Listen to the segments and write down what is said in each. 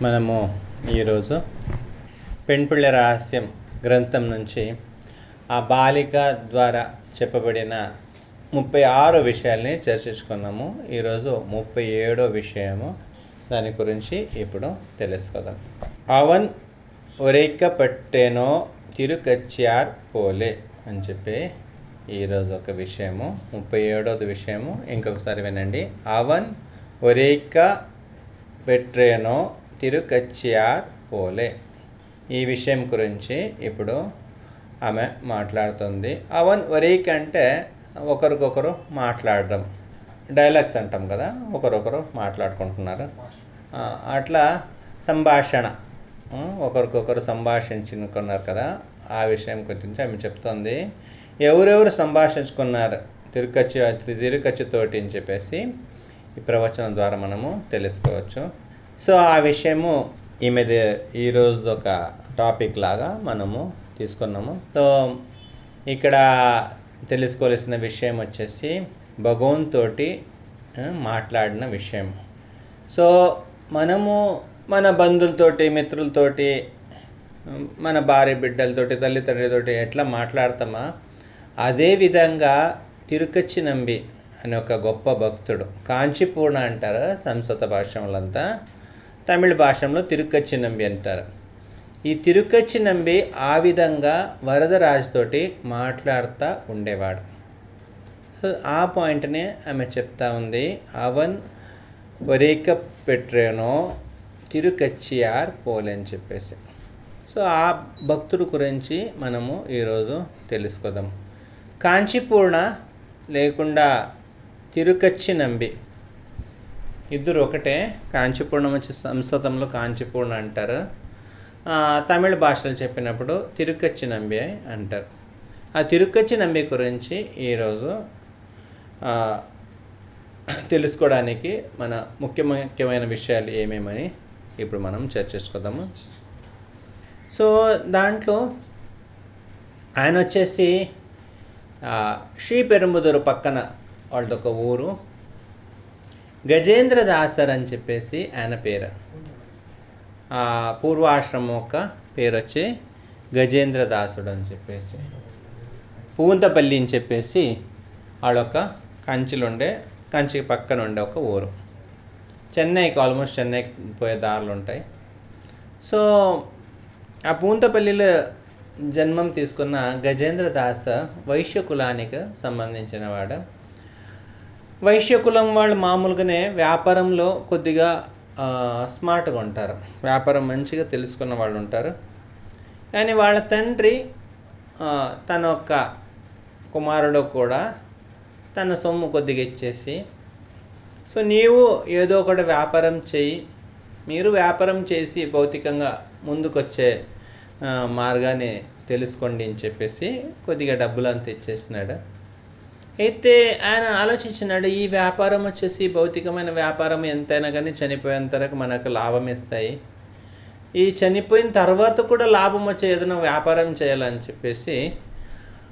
మనము ఈరోజు పెంపుళ్ళ రహస్యం గ్రంథం నుంచి ఆ బాలిక ద్వారా చెప్పబడిన ముప్పై ఆరు విషయాల్ని చర్చించుకున్నాము. ఈరోజు ముప్పై ఏడో విషయము. దాని గురించి ఇప్పుడు తెలుసుకుందాం. అవన్ ఒరేక పట్టేనో తిరుకచ్చార్ పోలే అని చెప్పి ఈరోజు ఒక విషయము ముప్పై ఏడోది విషయము. ఇంకొకసారి వినండి. అవన్ ఒరేక పెట్రేనో తిరుకచ్చియార్ పోలే ఈ విషయం గురించి ఇప్పుడు ఆమె మాట్లాడుతుంది. అవన్ వరీక్ అంటే ఒకరికొకరు మాట్లాడడం. డైలాగ్స్ అంటాం కదా ఒకరొకరు మాట్లాడుకుంటున్నారు. అట్లా సంభాషణ. ఒకరికొకరు సంభాషించుకున్నారు కదా ఆ విషయం గురించి ఆమె చెప్తుంది. ఎవరెవరు సంభాషించుకున్నారు? తిరుకచ్చి తిరుకచ్చితోటి అని చెప్పేసి ఈ ప్రవచనం ద్వారా మనము తెలుసుకోవచ్చు. సో ఆ విషయము ఈమెది ఈరోజు ఒక టాపిక్ లాగా మనము తీసుకున్నాము. సో ఇక్కడ తెలుసుకోవాల్సిన విషయం వచ్చేసి భగవంతోటి మాట్లాడిన విషయం. సో మనము మన బంధువులతోటి మిత్రులతోటి మన భార్య బిడ్డలతోటి తల్లిదండ్రులతోటి ఎట్లా మాట్లాడతామా? అదే విధంగా తిరుకచ్చి నంబి అనే ఒక గొప్ప భక్తుడు. కాంచీపూర్ణ అంటారు సంస్కృత భాషలంతా తమిళ భాషలో తిరుక్కచ్చి నంబి అంటారు. ఈ తిరుక్కచ్చి నంబి ఆ విధంగా వరదరాజుతోటి మాట్లాడుతూ ఉండేవాడు. సో ఆ పాయింట్నే ఆమె చెప్తా ఉంది. అవన్ ఒరేక పెట్రేనో తిరుకచ్చియార్ పోలే అని చెప్పేసి. సో ఆ భక్తుడు గురించి మనము ఈరోజు తెలుసుకుందాం. కాంచీపూర్ణ లేకుండా తిరుకచ్చి నంబి ఇద్దరు ఒకటే కాంచీపూర్ణం వచ్చి సంస్కృతంలో కాంచీపూర్ణ అంటారు. తమిళ భాషలో చెప్పినప్పుడు తిరుక్కచ్చి నంబి అంటారు. ఆ తిరుక్కచ్చి నంబి గురించి ఈరోజు తెలుసుకోవడానికి మన ముఖ్య ముఖ్యమైన విషయాలు ఏమేమని ఇప్పుడు మనం చర్చించుకుందాము సో దాంట్లో ఆయన వచ్చేసి శ్రీ పెరుంబుదూరు పక్కన వాళ్ళది ఒక ఊరు. గజేంద్ర దాసర్ అని చెప్పేసి ఆయన పేరు. ఆ, పూర్వాశ్రమం యొక్క పేరు వచ్చి గజేంద్ర దాసుడు అని చెప్పేసి. పూంతపల్లి అని చెప్పేసి వాళ్ళొక కంచిలుండే కంచి పక్కన ఉండే ఒక ఊరు. చెన్నైకి ఆల్మోస్ట్ చెన్నైకి పోయే దారులు ఉంటాయి. సో ఆ పూంతపల్లిలో జన్మం తీసుకున్న గజేంద్ర దాస వైశ్య కులానికి సంబంధించిన వాడు. వైశ్య కులం వాళ్ళు మామూలుగానే వ్యాపారంలో కొద్దిగా స్మార్ట్గా ఉంటారు. వ్యాపారం మంచిగా తెలుసుకున్న వాళ్ళు ఉంటారు. కానీ వాళ్ళ తండ్రి తన యొక్క కుమారుడు కూడా తన సొమ్ము కొద్దిగా ఇచ్చేసి సో నీవు ఏదో ఒకటి వ్యాపారం చేయి మీరు వ్యాపారం చేసి భౌతికంగా ముందుకొచ్చే మార్గాన్ని తెలుసుకోండి అని చెప్పేసి కొద్దిగా డబ్బులు అంత ఇచ్చేసినాడు. అయితే ఆయన ఆలోచించినాడు ఈ వ్యాపారం వచ్చేసి భౌతికమైన వ్యాపారం ఎంతైనా కానీ చనిపోయేంత వరకు మనకు లాభం ఇస్తాయి. ఈ చనిపోయిన తర్వాత కూడా లాభం వచ్చే ఏదైనా వ్యాపారం చేయాలని చెప్పేసి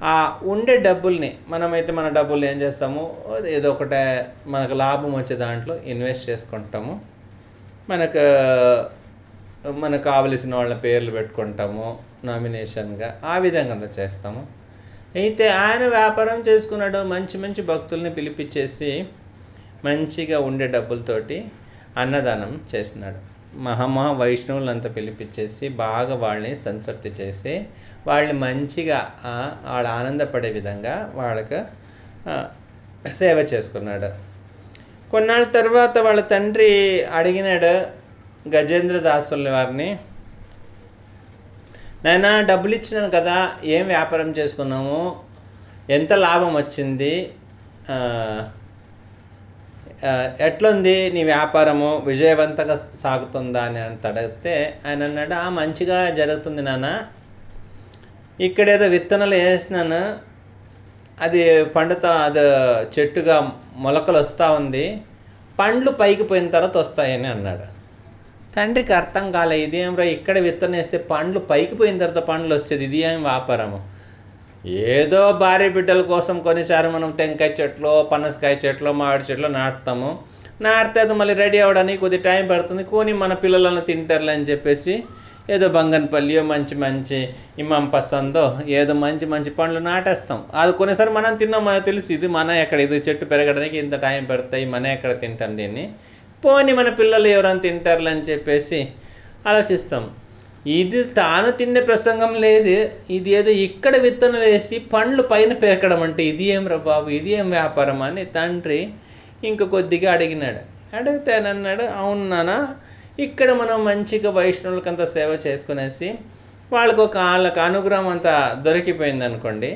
ఆ ఉండే డబ్బుల్ని మనమైతే మన డబ్బులు ఏం చేస్తాము? ఏదో ఒకటే మనకు లాభం వచ్చే దాంట్లో ఇన్వెస్ట్ చేసుకుంటాము. మనకు మనకు కావలసిన వాళ్ళ పేర్లు పెట్టుకుంటాము నామినేషన్గా ఆ విధంగా అంతా చేస్తాము. అయితే ఆయన వ్యాపారం చేసుకున్నాడు. మంచి మంచి భక్తుల్ని పిలిపించేసి మంచిగా ఉండే డబ్బులతోటి అన్నదానం చేస్తున్నాడు. మహామహా వైష్ణవులంతా పిలిపించేసి బాగా వాళ్ళని సంతృప్తి చేసి వాళ్ళని మంచిగా వాళ్ళు ఆనందపడే విధంగా వాళ్ళకు సేవ చేసుకున్నాడు. కొన్నాళ్ళ తర్వాత వాళ్ళ తండ్రి అడిగినాడు గజేంద్ర దాసుల వారిని నాయన డబ్బులు ఇచ్చినాను కదా ఏం వ్యాపారం చేసుకున్నాము? ఎంత లాభం వచ్చింది? ఎట్లుంది నీ వ్యాపారము? విజయవంతంగా సాగుతుందా అని అంత అడిగితే ఆయన అన్నాడు "ఆ, మంచిగా జరుగుతుంది నాన్న. ఇక్కడేదో విత్తనాలు వేసినాను. అది పండుతా అది చెట్టుగా మొలకలు వస్తూ ఉంది. పండ్లు పైకి పోయిన తర్వాత వస్తాయని అన్నాడు. తండ్రికి అర్థం కాలే ఇదేమ్రా ఇక్కడ విత్తనం వేస్తే పండ్లు పైకి పోయిన తర్వాత పండ్లు వచ్చేది ఇది ఏం వ్యాపారము? ఏదో భార్య బిడ్డల కోసం కొన్నిసారి మనం టెంకాయ చెట్లు పనసకాయ చెట్లు మామిడి చెట్లు నాటుతాము. నాటితే అది మళ్ళీ రెడీ అవ్వడానికి కొద్ది టైం పడుతుంది. కొని మన పిల్లలను తింటారులే అని చెప్పేసి ఏదో బంగన్పల్లియో మంచి మంచి ఇమాం పసందో ఏదో మంచి మంచి పండ్లు నాటేస్తాం. అది కొన్నిసారి మనం తిన్నాం మనకు తెలుసు ఇది మన ఎక్కడ ఇది చెట్టు పెరగడానికి ఇంత టైం పడతాయి మన ఎక్కడ తింటాం దీన్ని. పోని మన పిల్లలు ఎవరైనా తింటారులే అని చెప్పేసి ఆలోచిస్తాం. ఇది తాను తినే ప్రసంగం లేదు ఇది ఏదో ఇక్కడ విత్తనాలు వేసి పండ్లు పైన పెరగడం అంటే ఇది ఏం రా బాబు ఇది ఏం వ్యాపారం అని తండ్రి ఇంక కొద్దిగా అడిగినాడు. అడిగితేనన్నాడు అవును నాన్న ఇక్కడ మనం మంచిగా వైష్ణవులకి అంత సేవ చేసుకునేసి వాళ్ళకు ఒక వాళ్ళకి అనుగ్రహం అంతా దొరికిపోయింది అనుకోండి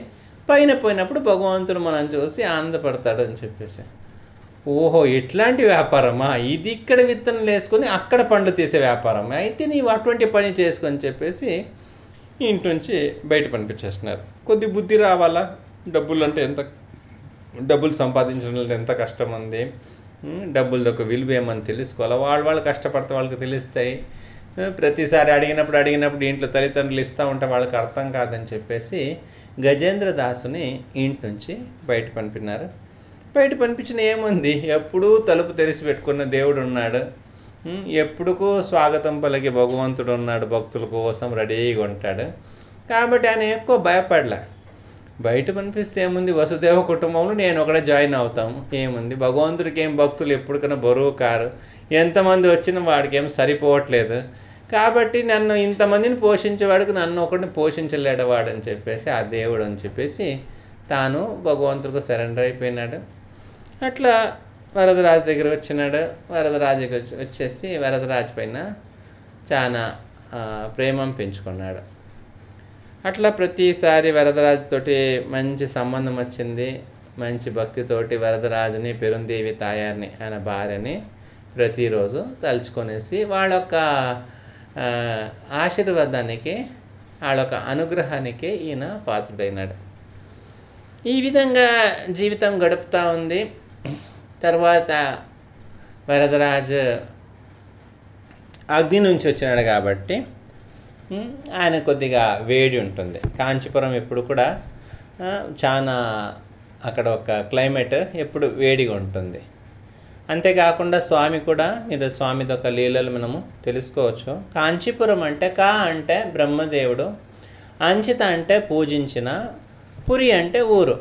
పైన పోయినప్పుడు భగవంతుడు మనం చూసి ఆనందపడతాడు అని చెప్పేసి. ఓహో ఇట్లాంటి వ్యాపారమా? ఇది ఇక్కడ విత్తనాలు వేసుకొని అక్కడ పండ్లు తీసే వ్యాపారం అయితే నీవు అటువంటి పని చేసుకొని చెప్పేసి ఇంటి నుంచి బయట పంపించేస్తున్నారు. కొద్ది బుద్ధి రావాలా? డబ్బులు అంటే ఎంత? డబ్బులు సంపాదించడం అంటే ఎంత కష్టం ఉంది ఉమ్, డబ్బులది ఒక విలువ ఏమని తెలుసుకోవాలా? వాళ్ళు వాళ్ళు కష్టపడితే వాళ్ళకి తెలుస్తాయి. ప్రతిసారి అడిగినప్పుడు అడిగినప్పుడు ఇంట్లో తల్లిదండ్రులు ఇస్తూ ఉంటే వాళ్ళకి అర్థం కాదని చెప్పేసి గజేంద్ర దాసుని ఇంటి నుంచి బయట పంపినారు. బయట పనిపించిన ఏముంది? ఎప్పుడూ తలుపు తెరిచి పెట్టుకున్న దేవుడు ఉన్నాడు ఎప్పుడుకో స్వాగతం పలికి భగవంతుడు ఉన్నాడు భక్తుల కోసం రెడీగా ఉంటాడు. కాబట్టి ఆయన ఎక్కువ భయపడలే. బయట కనిపిస్తే ఏముంది? వసుదేవ కుటుంబంలో నేను ఒకడే జాయిన్ అవుతాము ఏముంది? భగవంతుడికి ఏం భక్తులు ఎప్పటికైనా బరువు కారు. ఎంతమంది వచ్చినా వాడికి ఏం సరిపోవట్లేదు. కాబట్టి నన్ను ఇంతమందిని పోషించేవాడికి నన్ను ఒకటిని పోషించలేడవాడు అని చెప్పేసి ఆ దేవుడు అని చెప్పేసి తాను భగవంతుడికి సరెండర్ అయిపోయినాడు. అట్లా వరదరాజు దగ్గర వచ్చినాడు. వరదరాజుకి వచ్చి వచ్చేసి వరదరాజు పైన చాలా ప్రేమం పెంచుకున్నాడు. అట్లా ప్రతిసారి వరదరాజుతోటి మంచి సంబంధం వచ్చింది. మంచి భక్తితోటి వరదరాజుని పెరుందేవి తాయారిని ఆయన భార్యని ప్రతిరోజు తలుచుకొనేసి వాళ్ళ యొక్క ఆశీర్వాదానికి వాళ్ళ యొక్క అనుగ్రహానికి ఈయన పాత్రుడైనాడు. ఈ విధంగా జీవితం గడుపుతూ ఉంది. తర్వాత వరదరాజు అగ్ని నుంచి వచ్చినాడు కాబట్టి ఆయన కొద్దిగా వేడి ఉంటుంది. కాంచీపురం ఎప్పుడు కూడా చాలా అక్కడ ఒక క్లైమేట్ ఎప్పుడు వేడిగా ఉంటుంది. అంతేకాకుండా స్వామి కూడా మీరు స్వామిది ఒక లీలలు మనము తెలుసుకోవచ్చు. కాంచీపురం అంటే కా అంటే బ్రహ్మదేవుడు అంచిత అంటే పూజించిన పురి అంటే ఊరు.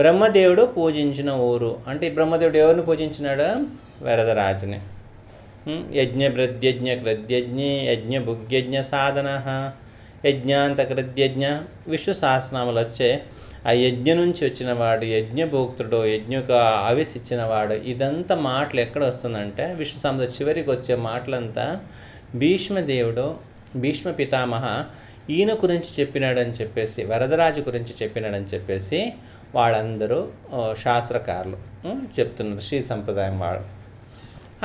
బ్రహ్మదేవుడు పూజించిన ఊరు. అంటే ఈ బ్రహ్మదేవుడు ఎవరిని పూజించినాడు? వరదరాజుని. యజ్ఞ ప్రత్యజ్ఞ కృద్యజ్ఞ యజ్ఞ భుగ్యజ్ఞ సాధన యజ్ఞాంత కృత్యజ్ఞ విష్ణు సహస్రనామాలు వచ్చే ఆ యజ్ఞ నుంచి వచ్చినవాడు యజ్ఞభోక్తుడు యజ్ఞకు ఆవేశించినవాడు ఇదంతా మాటలు ఎక్కడ వస్తుందంటే విష్ణు సంస్థ చివరికి వచ్చే మాటలంతా భీష్మదేవుడు భీష్మ పితామహ ఈయన గురించి చెప్పినాడని చెప్పేసి వరదరాజు గురించి చెప్పినాడని చెప్పేసి వాళ్ళందరూ శాస్త్రకారులు చెప్తున్నారు శ్రీ సంప్రదాయం వాళ్ళు.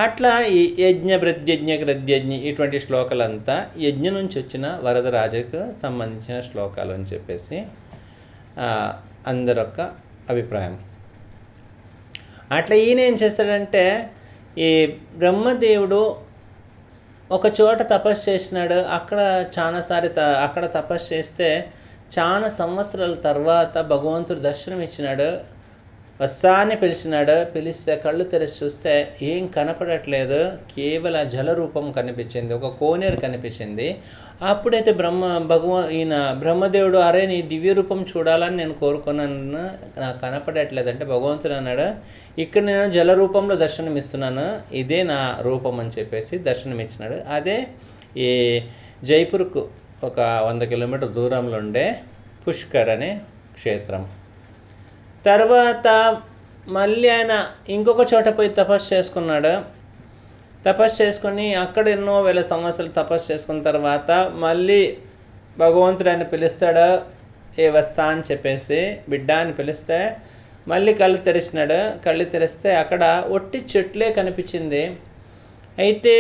అట్లా ఈ యజ్ఞ ప్రత్యజ్ఞ కృద్యజ్ఞ ఇటువంటి శ్లోకాలంతా యజ్ఞ నుంచి వచ్చిన వరదరాజకు సంబంధించిన శ్లోకాలు అని చెప్పేసి అందరొక్క అభిప్రాయం. అట్లా ఈయన ఏం చేస్తాడంటే ఈ బ్రహ్మదేవుడు ఒక చోట తపస్సు చేసినాడు అక్కడ చాలాసారి త అక్కడ తపస్సు చేస్తే చాలా సంవత్సరాల తర్వాత భగవంతుడు దర్శనం ఇచ్చినాడు. వస్తాన్ని పిలిచినాడు. పిలిస్తే కళ్ళు తెరిచి చూస్తే ఏం కనపడట్లేదు. కేవల జల రూపం కనిపించింది. ఒక కోనేరు కనిపించింది. అప్పుడైతే బ్రహ్మ భగవ ఈయన బ్రహ్మదేవుడు అరే నీ దివ్య రూపం చూడాలని నేను కోరుకున్నాను. నాకు కనపడట్లేదు అంటే భగవంతుడు అన్నాడు ఇక్కడ నేను జల రూపంలో దర్శనం ఇస్తున్నాను. ఇదే నా రూపం అని చెప్పేసి దర్శనం ఇచ్చినాడు. అదే ఈ జైపూర్కు ఒక వంద కిలోమీటర్ దూరంలో ఉండే పుష్కర్ అనే క్షేత్రం. తర్వాత మళ్ళీ ఆయన ఇంకొక చోట పోయి తపస్సు చేసుకున్నాడు. తపస్సు చేసుకుని అక్కడ ఎన్నో వేల సంవత్సరాలు తపస్సు చేసుకున్న తర్వాత మళ్ళీ భగవంతుడు ఆయన పిలుస్తాడు ఏ వస్తా అని చెప్పేసి బిడ్డ అని పిలిస్తే మళ్ళీ కళ్ళు తెరిచినాడు. కళ్ళు తెరిస్తే అక్కడ ఒట్టి చెట్లే కనిపించింది. అయితే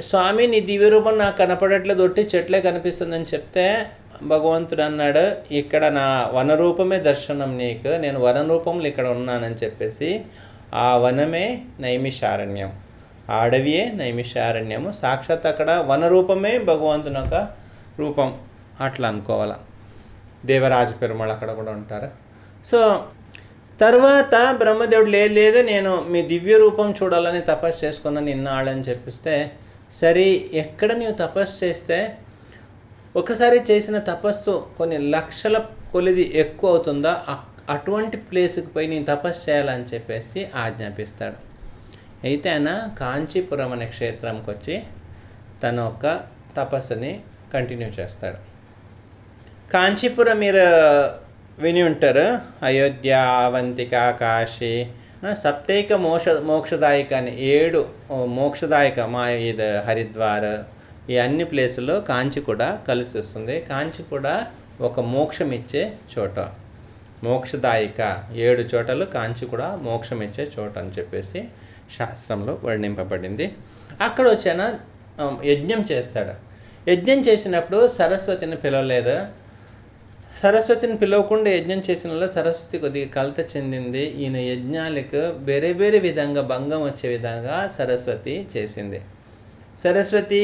స్వామి నీ దివ్య రూపం నాకు కనపడట్లేదు ఒట్టి చెట్లే కనిపిస్తుందని చెప్తే భగవంతుడు అన్నాడు ఇక్కడ నా వనరూపమే దర్శనం నీకు నేను వన రూపంలో ఇక్కడ ఉన్నానని చెప్పేసి ఆ వనమే నైమిషారణ్యం ఆ అడవియే నైమిషారణ్యము సాక్షాత్ అక్కడ వనరూపమే భగవంతుని యొక్క రూపం. అట్లా అనుకోవాలి. దేవరాజ పెరుమాళ్ అక్కడ కూడా ఉంటారు. సో తర్వాత బ్రహ్మదేవుడు లేదు లేదు నేను మీ దివ్య రూపం చూడాలని తపస్సు చేసుకున్నాను నిన్నాళ్ళని చెప్పిస్తే సరే ఎక్కడ నీవు తపస్సు చేస్తే ఒకసారి చేసిన తపస్సు కొన్ని లక్షల కొలిది ఎక్కువ అవుతుందా? అటువంటి ప్లేస్కి పోయి నేను తపస్సు చేయాలని చెప్పేసి ఆజ్ఞాపిస్తాడు. అయితే ఆయన కాంచీపురం అనే క్షేత్రంకి వచ్చి తన యొక్క తపస్సుని కంటిన్యూ చేస్తాడు. కాంచీపురం మీరు విని ఉంటారు. అయోధ్య అవంతిక కాశీ సప్తైక మోక్ష మోక్షదాయక అని ఏడు మోక్షదాయక మా ఇది హరిద్వార్ ఈ అన్ని ప్లేసుల్లో కాంచి కూడా కలిసి వస్తుంది కాంచి కూడా ఒక మోక్షం ఇచ్చే చోట. మోక్షదాయిక ఏడు చోటలు కాంచి కూడా మోక్షం ఇచ్చే చోట అని చెప్పేసి శాస్త్రంలో వర్ణింపబడింది. అక్కడ వచ్చిన యజ్ఞం చేస్తాడు. యజ్ఞం చేసినప్పుడు సరస్వతిని పిలవలేదు. సరస్వతిని పిలవకుండా యజ్ఞం చేసిన వల్ల సరస్వతి కొద్దిగా కలత చెందింది. ఈయన యజ్ఞాలకు వేరే వేరే విధంగా భంగం వచ్చే విధంగా సరస్వతి చేసింది. సరస్వతి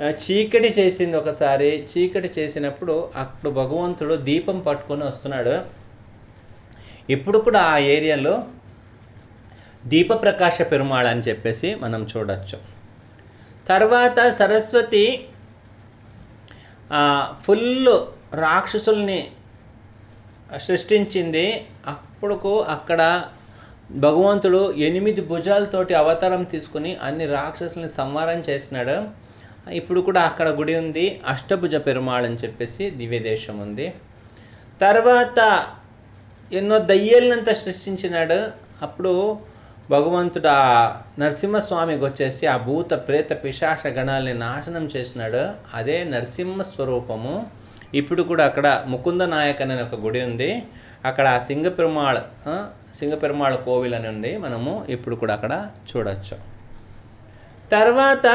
చీకటి చేసింది ఒకసారి. చీకటి చేసినప్పుడు అప్పుడు భగవంతుడు దీపం పట్టుకొని వస్తున్నాడు. ఇప్పుడు కూడా ఆ ఏరియాలో దీపప్రకాశ పెరుమాళ్ అని చెప్పేసి మనం చూడొచ్చు. తర్వాత సరస్వతి ఫుల్ రాక్షసుల్ని సృష్టించింది. అప్పుడుకు అక్కడ భగవంతుడు ఎనిమిది భుజాలతోటి అవతారం తీసుకుని అన్ని రాక్షసుల్ని సంహారం చేసినాడు. ఇప్పుడు కూడా అక్కడ గుడి ఉంది. అష్టభుజ పెరుమాళ్ అని చెప్పేసి దివ్యదేశం ఉంది. తర్వాత ఎన్నో దయ్యాలనంతా సృష్టించినాడు. అప్పుడు భగవంతుడు ఆ నరసింహస్వామికి వచ్చేసి ఆ భూత ప్రేత పిశాచ గణాలని నాశనం చేసినాడు. అదే నరసింహ స్వరూపము. ఇప్పుడు కూడా అక్కడ ముకుంద నాయక్ అనే ఒక గుడి ఉంది. అక్కడ సింగపెరుమాళ్ సింగపెరుమాళ్ కోవిల్ అని ఉంది. మనము ఇప్పుడు కూడా అక్కడ చూడవచ్చు తర్వాత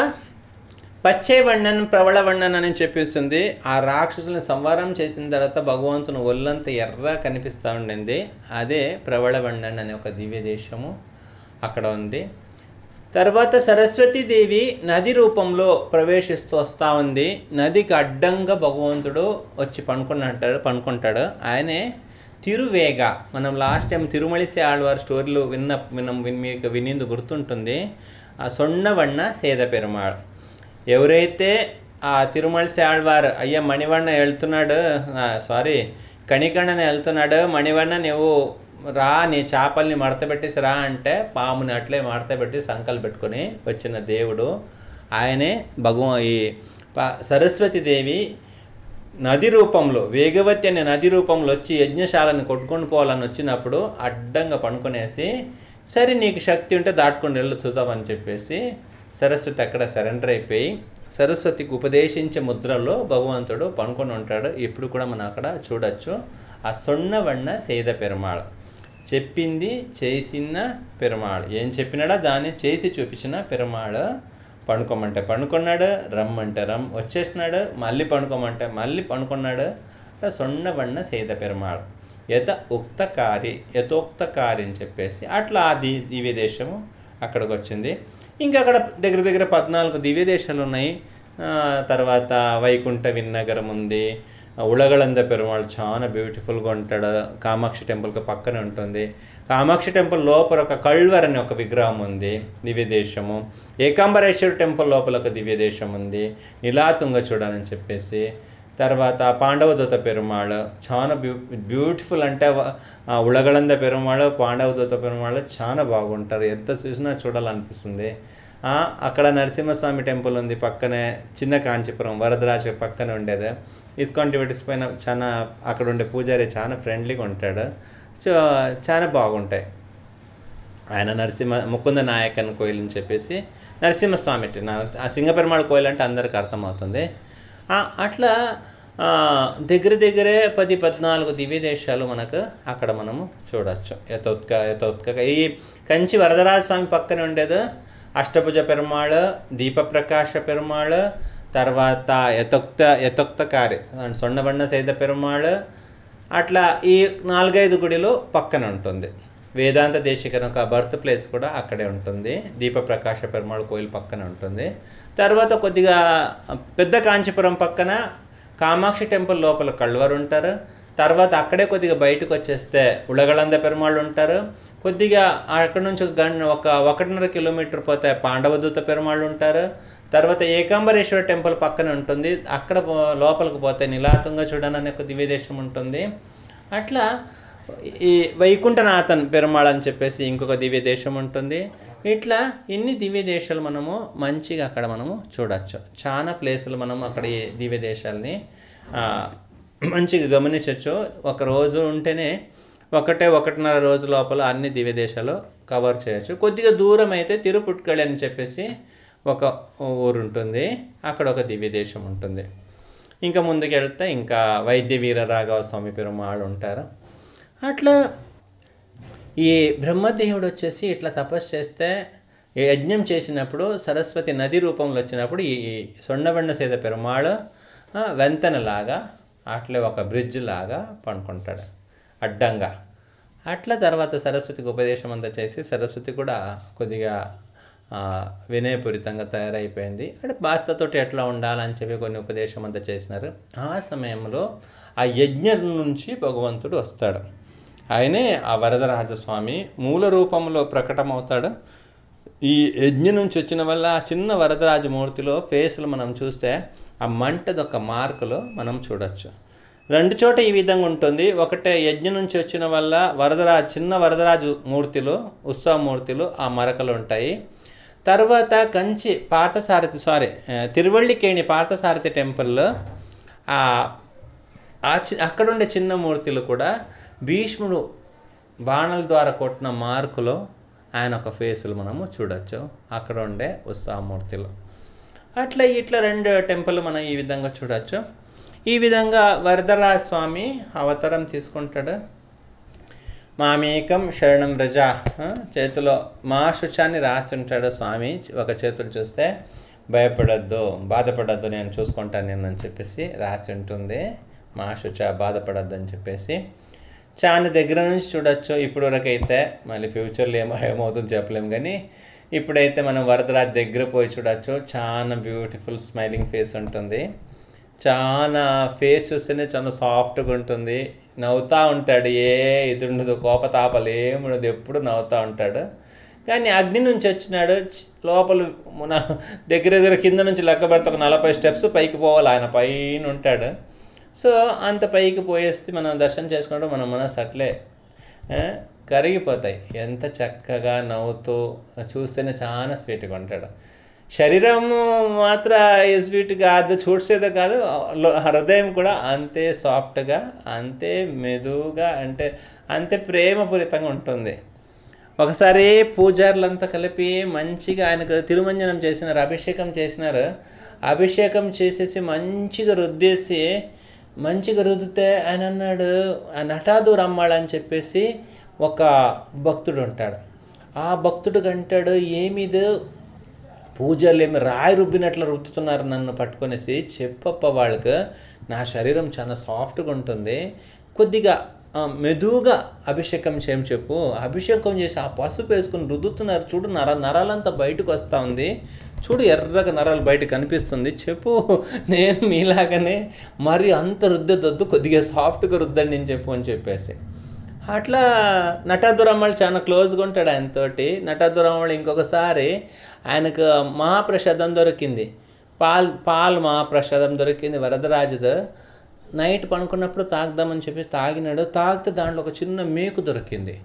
పచ్చేవణ్ణన్ ప్రబలవణ్ణన్ అని చెప్పిస్తుంది. ఆ రాక్షసుని సంవారం చేసిన తర్వాత భగవంతుని ఒళ్ళంత ఎర్ర కనిపిస్తూ ఉండింది. అదే ప్రబలవణ్ణన్ అనే ఒక దివ్య దేశము అక్కడ ఉంది. తర్వాత సరస్వతీదేవి నది రూపంలో ప్రవేశిస్తూ వస్తూ ఉంది. నదికి అడ్డంగా భగవంతుడు వచ్చి పనుకుంటాడు పనుకుంటాడు ఆయనే తిరువేగ. మనం లాస్ట్ టైం తిరుమలిసే ఆళ్వారి స్టోరీలు విన్న విన్న మీకు వినింది గుర్తుంటుంది. ఆ సొన్నవన్న సేద పెరుమాళ్. ఎవరైతే ఆ తిరుమలిసే ఆళ్వారు అయ్యా మణివన్న వెళ్తున్నాడు సారీ కణికణ్ణని వెళ్తున్నాడు మణివన్న నువ్వు రా నీ చేపల్ని మడతపెట్టేసి రా అంటే పాముని అట్లే మడతపెట్టి సంకలు పెట్టుకొని వచ్చిన దేవుడు. ఆయనే భగవ ఈ సరస్వతి సరస్వతీదేవి నది రూపంలో వేగవతి అనే నది రూపంలో వచ్చి యజ్ఞశాలను కొట్టుకొని పోవాలని వచ్చినప్పుడు అడ్డంగా పనుకునేసి సరే నీకు శక్తి ఉంటే దాటుకొని వెళ్ళు చూద్దామని చెప్పేసి సరస్వతి అక్కడ సరెండర్ అయిపోయి సరస్వతికి ఉపదేశించే ముద్రలో భగవంతుడు పనుకొని ఉంటాడు. ఇప్పుడు కూడా మనం అక్కడ చూడొచ్చు. ఆ సొన్నవన్న సేద పెరుమాళ్. చెప్పింది చేసిన పెరుమాళ్. ఏం చెప్పినాడో? దాన్ని చేసి చూపించిన పెరుమాళ్ పండుకోమంటే. పండుకున్నాడు? రమ్మంటే. రమ్ వచ్చేసినాడు? మళ్ళీ పడుకోమంటే. మళ్ళీ పండుకున్నాడు? అట్లా సొన్నబడిన సీత పెరుమాళ్. యత ఉక్తకారి యథోక్తకారి అని చెప్పేసి అట్లా ఆ ది దివ్య దేశము అక్కడికి వచ్చింది ఇంకా అక్కడ దగ్గర దగ్గర పద్నాలుగు దివ్య దేశాలు ఉన్నాయి తర్వాత వైకుంఠ విన్నగరం ఉంది ఉలగలంద పెరుమాళ్ చాలా బ్యూటిఫుల్గా ఉంటాడు. కామాక్షి టెంపుల్కి పక్కనే ఉంటుంది. కామాక్షి టెంపుల్ లోపల ఒక కళ్వర్ అనే ఒక విగ్రహం ఉంది దివ్య దేశము. ఏకాంబరేశ్వర టెంపుల్ లోపల ఒక దివ్య దేశం ఉంది. నిలాతుంగ చూడాలని చెప్పేసి. తర్వాత పాండవదూత పెరుమాళ్ చాలా బ్యూ బ్యూటిఫుల్ అంటే వ- ఉలగలంద పెరుమాళ్ పాండవదూత పెరుమాళ్ చాలా బాగుంటారు. ఎంత చూసినా చూడాలనిపిస్తుంది. అక్కడ నరసింహస్వామి టెంపుల్ ఉంది పక్కనే చిన్న కాంచీపురం వరదరాజ పక్కనే ఉండేది. ఇస్కాన్ డివిటీస్ పైన చాలా అక్కడ ఉండే పూజారి చాలా ఫ్రెండ్లీగా ఉంటాడు. సో చాలా బాగుంటాయి. ఆయన నరసింహ ముకుంద నాయకన్ కోయిల్ అని చెప్పేసి నరసింహస్వామి నా- ఆ సింగపెరుమాళ్ కోయిల్ అంటే అందరికి అర్థమవుతుంది. అట్లా దగ్గర దగ్గరే పది పద్నాలుగు దివ్య దేశాలు మనకు అక్కడ మనము చూడొచ్చు. యథోత్క యథోత్క ఈ కంచి వరదరాజ స్వామి పక్కన ఉండేది. అష్టభుజ పెరుమాళ్ దీపప్రకాశ పెరుమాళ్ తర్వాత యథోక్త యథోక్తకారి సొన్నబಣ್ణ సేద పెరుమాళ్ అట్లా ఈ నాలుగైదు గుడిలో పక్కన ఉంటుంది. వేదాంత దేశికన ఒక బర్త్ ప్లేస్ కూడా అక్కడే ఉంటుంది. దీపప్రకాశ పెరుమాళ్ కోయిల్ పక్కన ఉంటుంది. తర్వాత కొద్దిగా పెద్ద కాంచీపురం పక్కన కామాక్షి టెంపుల్ లోపల కల్వర్ ఉంటారు. తర్వాత అక్కడే కొద్దిగా బయటకు వచ్చేస్తే ఉలగలంద పెరుమాళ్ళు ఉంటారు. కొద్దిగా అక్కడ నుంచి ఒక గన్ ఒక ఒకటిన్నర కిలోమీటర్ పోతే పాండవదూత పెరుమాళ్ళు ఉంటారు. తర్వాత ఏకాంబరేశ్వర టెంపుల్ పక్కన ఉంటుంది. అక్కడ పో- లోపలికి పోతే నిలాతంగా చూడనని ఒక దివ్యదేశం ఉంటుంది. అట్లా ఈ వైకుంఠనాథన్ పెరుమాళ్ అని చెప్పేసి ఇంకొక దివ్య దేశం ఉంటుంది. ఇట్లా ఇన్ని దివ్య దేశాలు మనము మంచిగా అక్కడ మనము చూడవచ్చు చాలా ప్లేసులు మనం అక్కడ ఈ దివ్య దేశాలని మంచిగా గమనించవచ్చు ఒక రోజు ఉంటేనే ఒకటే ఒకటిన్నర రోజు లోపల అన్ని దివ్య దేశాలు కవర్ చేయొచ్చు. కొద్దిగా దూరం అయితే తిరుపుట్కళి అని చెప్పేసి ఒక ఊరు ఉంటుంది అక్కడ ఒక దివ్యదేశం ఉంటుంది. ఇంకా ముందుకెళ్తే ఇంకా వైద్య వీర రాఘవ స్వామి పెరుమాళ్ళు ఉంటారు. అట్లా ఈ బ్రహ్మదేవుడు వచ్చేసి ఇట్లా తపస్సు చేస్తే ఈ యజ్ఞం చేసినప్పుడు సరస్వతి నది రూపంలో వచ్చినప్పుడు ఈ సొండబండ సేద పెరుమాళ్ వెంతనలాగా అట్లే ఒక బ్రిడ్జ్ లాగా పండుకుంటాడు. అడ్డంగా. అట్లా తర్వాత సరస్వతికి ఉపదేశం అంతా చేసి సరస్వతి కూడా కొద్దిగా వినయపూరితంగా తయారైపోయింది. అంటే భర్తతోటి ఎట్లా ఉండాలని చెప్పి కొన్ని ఉపదేశం అంతా చేసినారు. ఆ సమయంలో ఆ యజ్ఞం నుంచి భగవంతుడు వస్తాడు. ఆయనే ఆ వరదరాజస్వామి మూల రూపంలో ప్రకటమవుతాడు. ఈ యజ్ఞ నుంచి వచ్చిన వల్ల ఆ చిన్న వరదరాజమూర్తిలో ఫేస్లు మనం చూస్తే ఆ మంటది ఒక మార్కులో మనం చూడొచ్చు. రెండు చోట ఈ విధంగా ఉంటుంది. ఒకటే యజ్ఞ నుంచి వచ్చిన వల్ల వరదరాజు చిన్న వరదరాజు మూర్తిలో ఉత్సవ మూర్తిలో ఆ మరకలు ఉంటాయి. తర్వాత కంచి పార్థసారథి సారీ తిరువళ్ళికేణి పార్థసారథి టెంపుల్లో ఆ చి అక్కడుండే చిన్న మూర్తులు కూడా భీష్ముడు బాణల ద్వారా కొట్టిన మార్కులో ఆయన ఒక ఫేసులు మనము చూడొచ్చు. అక్కడ ఉండే ఉత్సవమూర్తిలో అట్లా ఇట్లా రెండు టెంపుల్ మనం ఈ విధంగా చూడొచ్చు. ఈ విధంగా వరదరాజ స్వామి అవతారం తీసుకుంటాడు. మామేకం శరణం రజ. చేతిలో మా శుచాన్ని రాసి ఉంటాడు స్వామి. ఒక చేతులు చూస్తే భయపడద్దు బాధపడద్దు నేను చూసుకుంటాను నేను అని చెప్పేసి రాసి ఉంటుంది. మా శుచ బాధపడద్దు అని చెప్పేసి. చాని దగ్గర నుంచి చూడొచ్చు. ఇప్పుడు వరకైతే మళ్ళీ ఫ్యూచర్లో ఏమో ఏమవుతుందో చెప్పలేము కానీ ఇప్పుడైతే మనం వరదరాజ్ దగ్గర పోయి చూడొచ్చు. చాలా బ్యూటిఫుల్ స్మైలింగ్ ఫేస్ ఉంటుంది. చాలా ఫేస్ చూస్తేనే చాలా సాఫ్ట్గా ఉంటుంది. నవ్వుతూ ఉంటాడు ఏ ఇది ఉండదు కోపతాపలేముండదు ఎప్పుడు నవ్వుతూ ఉంటాడు. కానీ అగ్ని నుంచి వచ్చినాడు లోపల మన దగ్గర దగ్గర కింద నుంచి లెక్క పెడితే ఒక నలభై స్టెప్స్ పైకి పోవాలి ఆయన పైన ఉంటాడు. సో అంత పైకి పోయేస్తే మనం దర్శనం చేసుకుంటే మన మనసు అట్లే కరిగిపోతాయి. ఎంత చక్కగా నవ్వుతూ చూస్తేనే చాలా స్వీట్గా ఉంటాడు. శరీరము మాత్ర స్వీట్గా అది చూసేదే కాదు హృదయం కూడా అంతే సాఫ్ట్గా అంతే మెదువుగా అంటే అంతే ప్రేమపూరితంగా ఉంటుంది. ఒకసారి పూజారులంతా కలిపి మంచిగా ఆయనకు తిరుమంజనం చేసినారు అభిషేకం చేసినారు. అభిషేకం చేసేసి మంచిగా రుద్దేసి మంచిగా రుద్దితే ఆయన అన్నాడు ఆ నటాదూర్ అమ్మాడు చెప్పేసి ఒక భక్తుడు ఉంటాడు. ఆ భక్తుడు కంటాడు ఏమిది? పూజలు ఏమి రాయి రుబ్బినట్లు రుద్దుతున్నారు నన్ను పట్టుకొనేసి. చెప్పప్ప వాళ్ళకు నా శరీరం చాలా సాఫ్ట్గా ఉంటుంది. కొద్దిగా మెదువుగా అభిషేకం చేయం చెప్పు. అభిషేకం చేసి ఆ పసుపు వేసుకుని రుద్దుతున్నారు. చూడు నర నరాలంతా బయటకు వస్తూ ఉంది. చూడు ఎర్రగా నరాలు బయట కనిపిస్తుంది. చెప్పు నేను మీలాగనే మరి అంత రుద్దొద్దు కొద్దిగా సాఫ్ట్గా రుద్దండి నేను చెప్పు అని చెప్పేసి. అట్లా నటాదురమ్మలు చాలా క్లోజ్గా ఉంటాడు ఆయనతోటి. నటాదురమ్మలు ఇంకొకసారి ఆయనకు మహాప్రసాదం దొరికింది. పాల్ పాల్ మహాప్రసాదం దొరికింది వరదరాజుది. నైట్ పడుకున్నప్పుడు తాగుదామని చెప్పి తాగినాడు. తాగితే దాంట్లో ఒక చిన్న మేకు దొరికింది.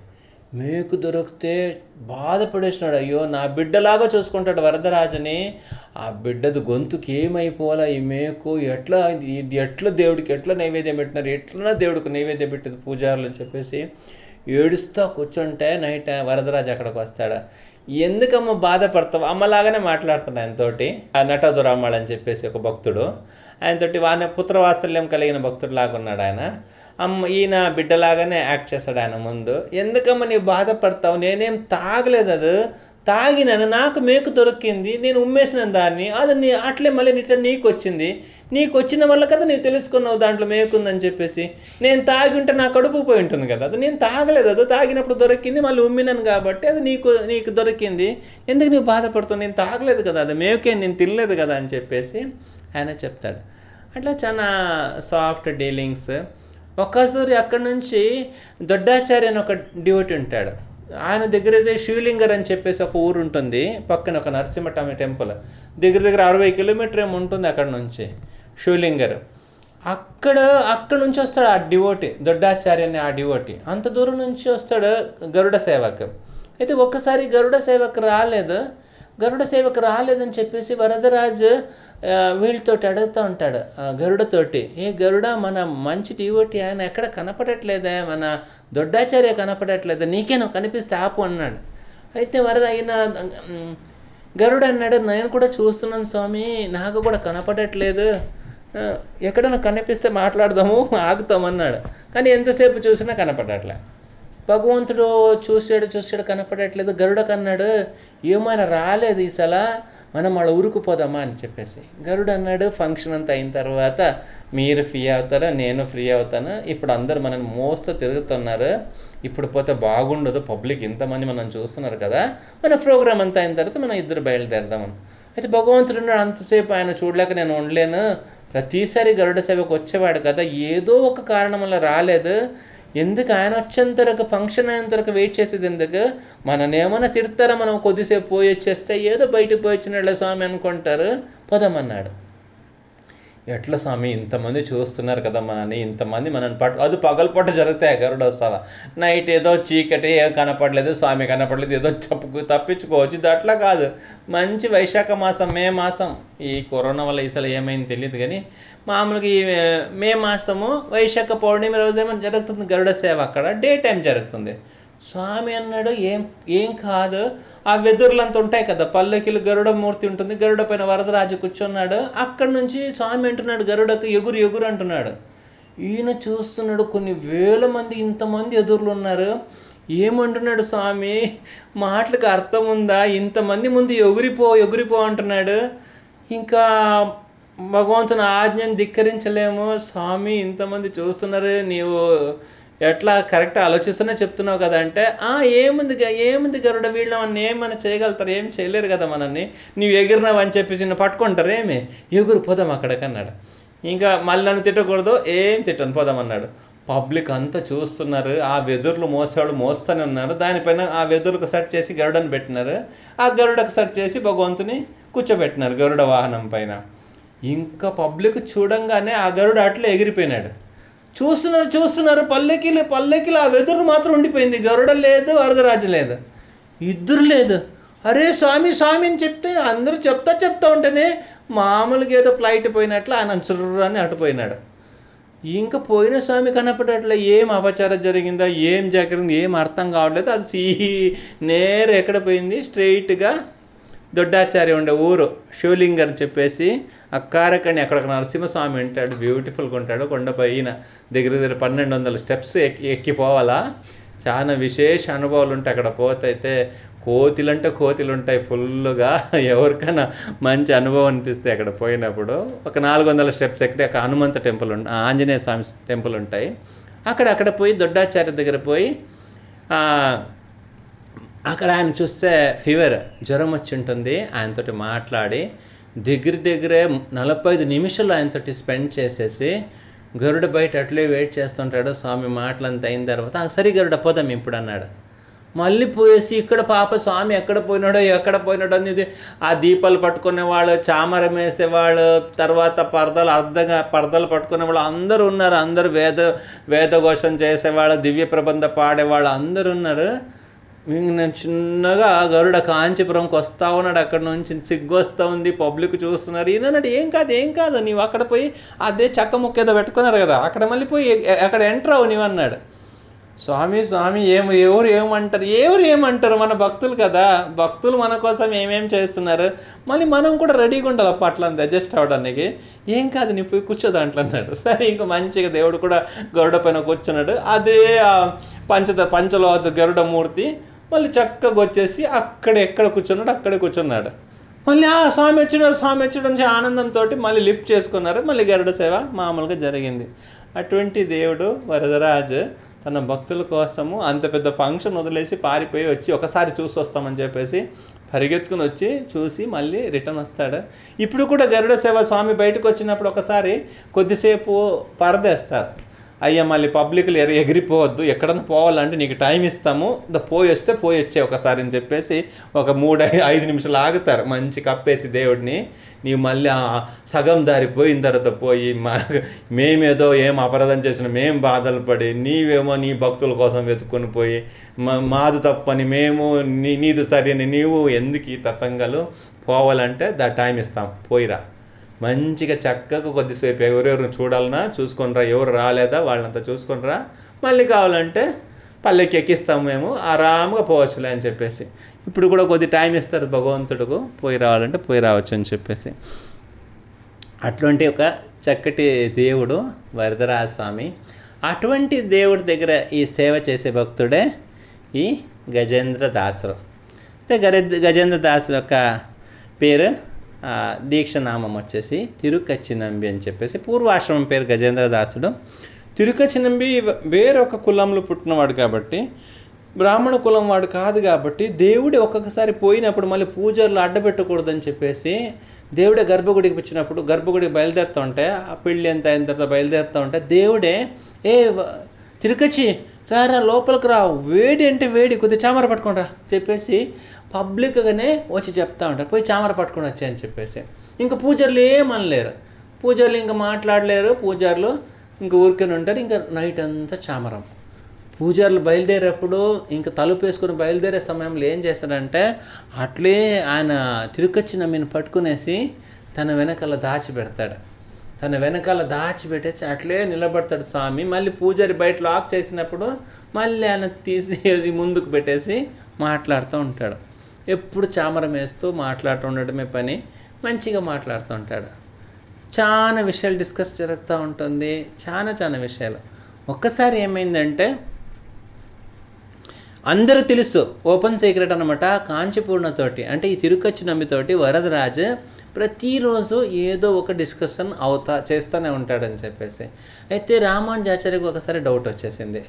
మేకు దొరికితే బాధపడేసినాడు. అయ్యో నా బిడ్డలాగా చూసుకుంటాడు వరదరాజని. ఆ బిడ్డది గొంతుకి ఏమైపోవాలా? ఈ మేకు ఎట్లా ఇది ఎట్లా దేవుడికి ఎట్లా నైవేద్యం పెట్టినారు? ఎట్లా దేవుడికి నైవేద్యం పెట్టేది పూజారులు అని చెప్పేసి ఏడుస్తూ కూర్చుంటే నైట్ వరదరాజు అక్కడికి వస్తాడు. ఎందుకమ్మ బాధపడతావు? అమ్మలాగానే మాట్లాడుతున్నాడు ఆయనతోటి. ఆ నటదురామ్మడు అని చెప్పేసి ఒక భక్తుడు. ఆయనతోటి వాన పుత్రవాత్సల్యం కలిగిన భక్తుడు లాగా ఉన్నాడు ఆయన. అమ్మ ఈయన బిడ్డలాగానే యాక్ట్ చేస్తాడు ఆయన ముందు. ఎందుకమ్మ నీవు బాధపడతావు? నేనేం తాగలేదు అది. తాగినాను నాకు మేకు దొరికింది నేను ఉమ్మేసిన దాన్ని. అది నీ అట్లే మళ్ళీ నీట నీకు వచ్చింది. నీకు వచ్చిన వల్ల కదా నీవు తెలుసుకున్నావు దాంట్లో మేకుందని చెప్పేసి. నేను తాగి ఉంటే నా కడుపు పోయి ఉంటుంది కదా. అది నేను తాగలేదు అది. తాగినప్పుడు దొరికింది మళ్ళీ ఉమ్మినాను కాబట్టి అది నీకు నీకు దొరికింది. ఎందుకు నీవు బాధపడుతావు నేను తాగలేదు కదా అది. మేకే నేను తినలేదు కదా అని చెప్పేసి ఆయన చెప్తాడు. అట్లా చాలా సాఫ్ట్ డీలింగ్స్ ఒక్కసారి అక్కడి నుంచి దొడ్డాచార్య అని ఒక డివోటి ఉంటాడు. ఆయన దగ్గర అయితే శివలింగర్ అని చెప్పేసి ఒక ఊరు ఉంటుంది. పక్కన ఒక నరసింహటమి టెంపుల్. దగ్గర దగ్గర అరవై కిలోమీటర్ ఏమి ఉంటుంది అక్కడ నుంచి శివలింగర్. అక్కడ అక్కడ నుంచి వస్తాడు ఆ డివోటి దొడ్డాచార్య అనే ఆ డివోటి. అంత దూరం నుంచి వస్తాడు గరుడ సేవకు. అయితే ఒక్కసారి గరుడ సేవకు రాలేదు. గరుడ సేవకు రాలేదని చెప్పేసి వరదరాజు వీళ్ళతోటి అడుగుతూ ఉంటాడు గరుడతోటి. ఏ గరుడ మన మంచి టీఓటి ఆయన ఎక్కడ కనపడట్లేదే? మన దొడ్డాచార్య కనపడట్లేదా? నీకేనో కనిపిస్తే ఆపు అన్నాడు. అయితే వరద అయిన గరుడు అన్నాడు నేను కూడా చూస్తున్నాను స్వామి నాకు కూడా కనపడట్లేదు. ఎక్కడైనా కనిపిస్తే మాట్లాడదాము ఆగుతామన్నాడు కానీ ఎంతసేపు చూసినా కనపడట్లే. భగవంతుడు చూసాడు చూసాడు కనపడట్లేదు. గరుడకన్నాడు ఏమైనా రాలేదు ఈసల మనం వాళ్ళ ఊరుకుపోదామా అని చెప్పేసి. గరుడు అన్నాడు ఫంక్షన్ అంతా అయిన తర్వాత మీరు ఫ్రీ అవుతారా? నేను ఫ్రీ అవుతాను? ఇప్పుడు అందరు మనల్ని మోస్తూ తిరుగుతున్నారు. ఇప్పుడు పోతే బాగుండదు. పబ్లిక్ ఇంతమంది మనం చూస్తున్నారు కదా. మన ప్రోగ్రామ్ అంతా అయిన తర్వాత మనం ఇద్దరు బయలుదేరదామని. అయితే భగవంతుడు ఉన్నాడు అంతసేపు ఆయన చూడలేక నేను ఉండలేను. ప్రతిసారి గరుడ సేవకు వచ్చేవాడు కదా. ఏదో ఒక కారణం వల్ల రాలేదు. ఎందుకు ఆయన వచ్చేంత వరకు ఫంక్షన్ అయ్యేంత వరకు వెయిట్ చేసేది ఎందుకు? మనని ఏమైనా తిడతారా మనం కొద్దిసేపు పోయి వచ్చేస్తే ఏదో బయటకు పోయి వచ్చినట్లే స్వామి అనుకుంటారు. పదమన్నాడు. ఎట్లా స్వామి ఇంతమంది చూస్తున్నారు కదా మనని ఇంతమంది మనని పట్టు అది పగలపట్ట జరుగుతాయి గరుడు వస్తావా నైట్ ఏదో చీకటి ఏం కనపడలేదు స్వామి కనపడలేదు ఏదో చెప్పు తప్పించుకోవచ్చు ఇది అట్లా కాదు. మంచి వైశాఖ మాసం మే మాసం. ఈ కరోనా వల్ల ఈసారి ఏమైంది తెలియదు కానీ మామూలుగా ఈ మే మాసము వైశాఖ పౌర్ణమి రోజేమో జరుగుతుంది? గరుడ సేవ అక్కడ డే టైం జరుగుతుంది. స్వామి అన్నాడు ఏం ఏం కాదు. ఆ వెదురులంతా ఉంటాయి కదా పల్లకిలు గరుడ మూర్తి ఉంటుంది గరుడ పైన వరదరాజు కూర్చున్నాడు. అక్కడి నుంచి స్వామి అంటున్నాడు గరుడకు ఎగురు ఎగురు అంటున్నాడు. ఈయన చూస్తున్నాడు కొన్ని వేల మంది ఇంతమంది ఎదురులు ఉన్నారు. ఏమంటున్నాడు స్వామి? మాటలకు అర్థం ఉందా? ఇంతమంది ముందు ఎగురిపో ఎగురిపో అంటున్నాడు. ఇంకా భగవంతుని ఆజ్ఞను ధిక్కరించలేము. స్వామి ఇంతమంది చూస్తున్నారు నీవు ఎట్లా కరెక్ట్ ఆలోచిస్తూనే చెప్తున్నావు కదా అంటే "ఆ, ఏముంది గ- ఏముంది గరుడ? వీళ్ళు మన ఏమైనా చేయగలుగుతారు? ఏం చేయలేరు కదా మనల్ని? నీవు ఎగిరినావు అని చెప్పేసి నిన్ను పట్టుకుంటారు ఏమి? ఎగురు పోదాం అక్కడికన్నాడు. ఇంకా మళ్ళీ నన్ను తిట్టకూడదు ఏం తిట్టను? పోదాం అన్నాడు. పబ్లిక్ అంతా చూస్తున్నారు ఆ వెదురులు మోసేవాళ్ళు మోస్తూనే ఉన్నారు. దానిపైన ఆ వెదురుకు సెట్ చేసి గరుడని పెట్టినారు. ఆ గరుడకు సెట్ చేసి భగవంతుని కూర్చోబెట్టినారు గరుడ వాహనం పైన. ఇంకా పబ్లిక్ చూడంగానే ఆ గరుడు అట్లా ఎగిరిపోయినాడు. చూస్తున్నారు చూస్తున్నారు. పల్లెకిలు పల్లెకిలు ఆ వెదురు మాత్రం ఉండిపోయింది. గరుడ లేదు వరదరాజు లేదు. ఇద్దరు లేదు. అరే స్వామి స్వామి అని చెప్తే అందరూ చెప్తా చెప్తా ఉంటేనే మామూలుగా ఏదో ఫ్లైట్ పోయినట్లు ఆయన చుర్రు అని అటుపోయినాడు ఇంకా పోయిన స్వామి కనపడట్లే. ఏం అపచారం జరిగిందా? ఏం జరిగింది ఏం అర్థం కావట్లేదు. అది సీ నేరు ఎక్కడ పోయింది? స్ట్రైట్గా దొడ్డాచార్య ఉండే ఊరు శివలింగర్ అని చెప్పేసి ఆ కారకని అక్కడ నరసింహస్వామి ఉంటాడు. బ్యూటిఫుల్గా ఉంటాడు కొండ పైన. దగ్గర దగ్గర పన్నెండు వందల స్టెప్స్ ఎక్కి ఎక్కిపోవాలా చాలా విశేష అనుభవాలు ఉంటాయి అక్కడ పోతైతే కోతిలంటే కోతిలు ఉంటాయి ఫుల్గా ఎవరికైనా మంచి అనుభవం అనిపిస్తే అక్కడ పోయినప్పుడు ఒక నాలుగు వందల స్టెప్స్ ఎక్కడే ఒక హనుమంత టెంపుల్ ఆంజనేయ స్వామి టెంపుల్ ఉంటాయి. అక్కడ అక్కడ పోయి దొడ్డాచార్య దగ్గర పోయి అక్కడ ఆయన చూస్తే ఫీవర్ జ్వరం వచ్చి ఉంటుంది. ఆయనతోటి మాట్లాడి దగ్గర దగ్గరే నలభై ఐదు నిమిషాలు ఆయనతోటి స్పెండ్ చేసేసి గరుడ బయట అట్లే వెయిట్ చేస్తుంటాడు. స్వామి మాటలంతా అయిన తర్వాత "ఆ, సరే గరుడ పోదాం ఇప్పుడు అన్నాడు. మళ్ళీ పోయేసి ఇక్కడ పాప స్వామి ఎక్కడ పోయినాడో ఎక్కడ పోయినాడో అనేది ఆ దీపాలు పట్టుకునే వాళ్ళు చామరం వేసేవాళ్ళు తర్వాత పరదలు అర్థంగా పరదలు పట్టుకునే వాళ్ళు అందరూ ఉన్నారు. అందరూ వేద వేదఘోషం చేసేవాళ్ళు దివ్య ప్రబంధ పాడేవాళ్ళు అందరూ ఉన్నారు. నేను చిన్నగా గరుడ కాంచీపురంకి వస్తా ఉన్నాడు. అక్కడ నుంచి సిగ్గు వస్తూ ఉంది. పబ్లిక్ చూస్తున్నారు. ఈయనన్నాడు ఏం కాదు ఏం కాదు. నీవు అక్కడ పోయి అదే చెక్క ముక్క ఏదో పెట్టుకున్నారు కదా. అక్కడ మళ్ళీ పోయి అక్కడ ఎంటర్ అవు నీవు అన్నాడు. స్వామి స్వామి ఏం ఎవరు ఏమంటారు? ఎవరు ఏమంటారు? మన భక్తులు కదా. భక్తులు మన కోసం ఏమేం చేస్తున్నారు? మళ్ళీ మనం కూడా రెడీగా ఉండాలి అట్లా అడ్జస్ట్ అవ్వడానికి. ఏం కాదు నీ పోయి కూర్చో దాంట్లో అన్నాడు. సరే ఇంకా మంచిగా దేవుడు కూడా గరుడ పైన కూర్చున్నాడు. అదే ఆ పంచద పంచలోహ గరుడ మూర్తి మళ్ళీ చక్కగా వచ్చేసి అక్కడ ఎక్కడ కూర్చున్నాడు అక్కడే కూర్చున్నాడు. మళ్ళీ ఆ స్వామి వచ్చినాడు స్వామి వచ్చాడు అని ఆనందంతో మళ్ళీ లిఫ్ట్ చేసుకున్నారు. మళ్ళీ గరుడ సేవ మామూలుగా జరిగింది. అటువంటి దేవుడు వరదరాజు తన భక్తుల కోసము అంత పెద్ద ఫంక్షన్ వదిలేసి పారిపోయి వచ్చి ఒకసారి చూసి వస్తామని చెప్పేసి పరిగెత్తుకుని వచ్చి చూసి మళ్ళీ రిటర్న్ వస్తాడు. ఇప్పుడు కూడా గరుడ సేవ స్వామి బయటకు వచ్చినప్పుడు ఒకసారి కొద్దిసేపు పరదేస్తారు. అయ్యా మళ్ళీ పబ్లిక్లు ఎర ఎగిరిపోవద్దు. ఎక్కడన్నా పోవాలంటే నీకు టైం ఇస్తాము. పోయొస్తే పోయొచ్చే ఒకసారి అని చెప్పేసి ఒక మూడు ఐదు నిమిషాలు ఆగుతారు. మంచి కప్పేసి దేవుడిని. నీవు మళ్ళీ సగం దారి పోయిన తర్వాత పోయి మా మేమేదో ఏం అపరాధం చేసిన మేము బాధలు పడి నీవేమో నీ భక్తుల కోసం వెతుక్కొని పోయి మా మాది తప్పని మేము నీ నీది సరైన నీవు ఎందుకు ఈ తతంగాలు? పోవాలంటే దా టైం ఇస్తాం. పోయిరా. మంచిగా చక్కగా కొద్దిసేపు ఎవరెవరు చూడాలన్నా చూసుకొనిరా ఎవరు రాలేదా వాళ్ళంతా చూసుకొనిరా. మళ్ళీ కావాలంటే పల్లెకి ఎక్కిస్తాము మేము ఆరాముగా పోవచ్చులే అని చెప్పేసి. ఇప్పుడు కూడా కొద్ది టైం ఇస్తారు భగవంతుడుకు పోయి రావాలంటే పోయి రావచ్చు అని చెప్పేసి. అటువంటి ఒక చక్కటి దేవుడు వరదరాజస్వామి. అటువంటి దేవుడి దగ్గర ఈ సేవ చేసే భక్తుడే ఈ గజేంద్ర దాసుడు అయితే గజేంద్ర దాసు యొక్క పేరు దీక్షనామం వచ్చేసి తిరుకచ్చినంబి అని చెప్పేసి పూర్వాశ్రమం పేరు గజేంద్ర దాసుడు తిరుకచ్చినంబి వేరొక కులంలో పుట్టినవాడు కాబట్టి బ్రాహ్మణ కులం వాడు కాదు కాబట్టి దేవుడి ఒక్కొక్కసారి పోయినప్పుడు మళ్ళీ పూజలు అడ్డపెట్టకూడదని చెప్పేసి దేవుడే గర్భగుడికి వచ్చినప్పుడు గర్భగుడికి బయలుదేరుతూ ఉంటే ఆ పెళ్ళి ఎంత అయిన తర్వాత బయలుదేరుతూ ఉంటే దేవుడే ఏ తిరుకచ్చి రారా లోపలికి రా వేడి అంటే వేడి. కొద్దిగా చామర పట్టుకొని రా చెప్పేసి పబ్లిక్గానే వచ్చి చెప్తా ఉంటారు. పోయి చామర పట్టుకుని వచ్చాయని అని చెప్పేసి. ఇంకా పూజలు ఏమనలేరు పూజలు ఇంకా మాట్లాడలేరు. పూజారులు ఇంకా ఊరికే ఉంటారు. ఇంకా నైట్ అంతా చామరం. పూజారులు బయలుదేరేప్పుడు ఇంకా తలుపు వేసుకుని బయలుదేరే సమయంలో ఏం చేస్తాడంటే అట్లే ఆయన తిరుకొచ్చి నమ్మిని పట్టుకునేసి తన వెనకాల దాచిపెడతాడు. తన వెనకాల దాచిపెట్టేసి అట్లే నిలబడతాడు స్వామి. మళ్ళీ పూజారి బయట లాక్ చేసినప్పుడు మళ్ళీ ఆయన తీసి అది ముందుకు పెట్టేసి మాట్లాడుతూ ఉంటాడు. ఎప్పుడు చామరం వేస్తూ మాట్లాడుతూ ఉండడమే పని. మంచిగా మాట్లాడుతూ ఉంటాడు. చాలా విషయాలు డిస్కస్ జరుగుతూ ఉంటుంది. చాలా చాలా విషయాలు. ఒక్కసారి ఏమైందంటే అందరూ తెలుసు ఓపెన్ సీక్రెట్ అనమాట కాంచీపూర్ణతోటి అంటే ఈ తిరుకచ్చి నమ్మితోటి వరదరాజు ప్రతిరోజు ఏదో ఒక డిస్కషన్ అవుతా చేస్తూనే ఉంటాడని చెప్పేసి. అయితే రామానుజాచార్యకు ఒకసారి డౌట్ వచ్చేసింది.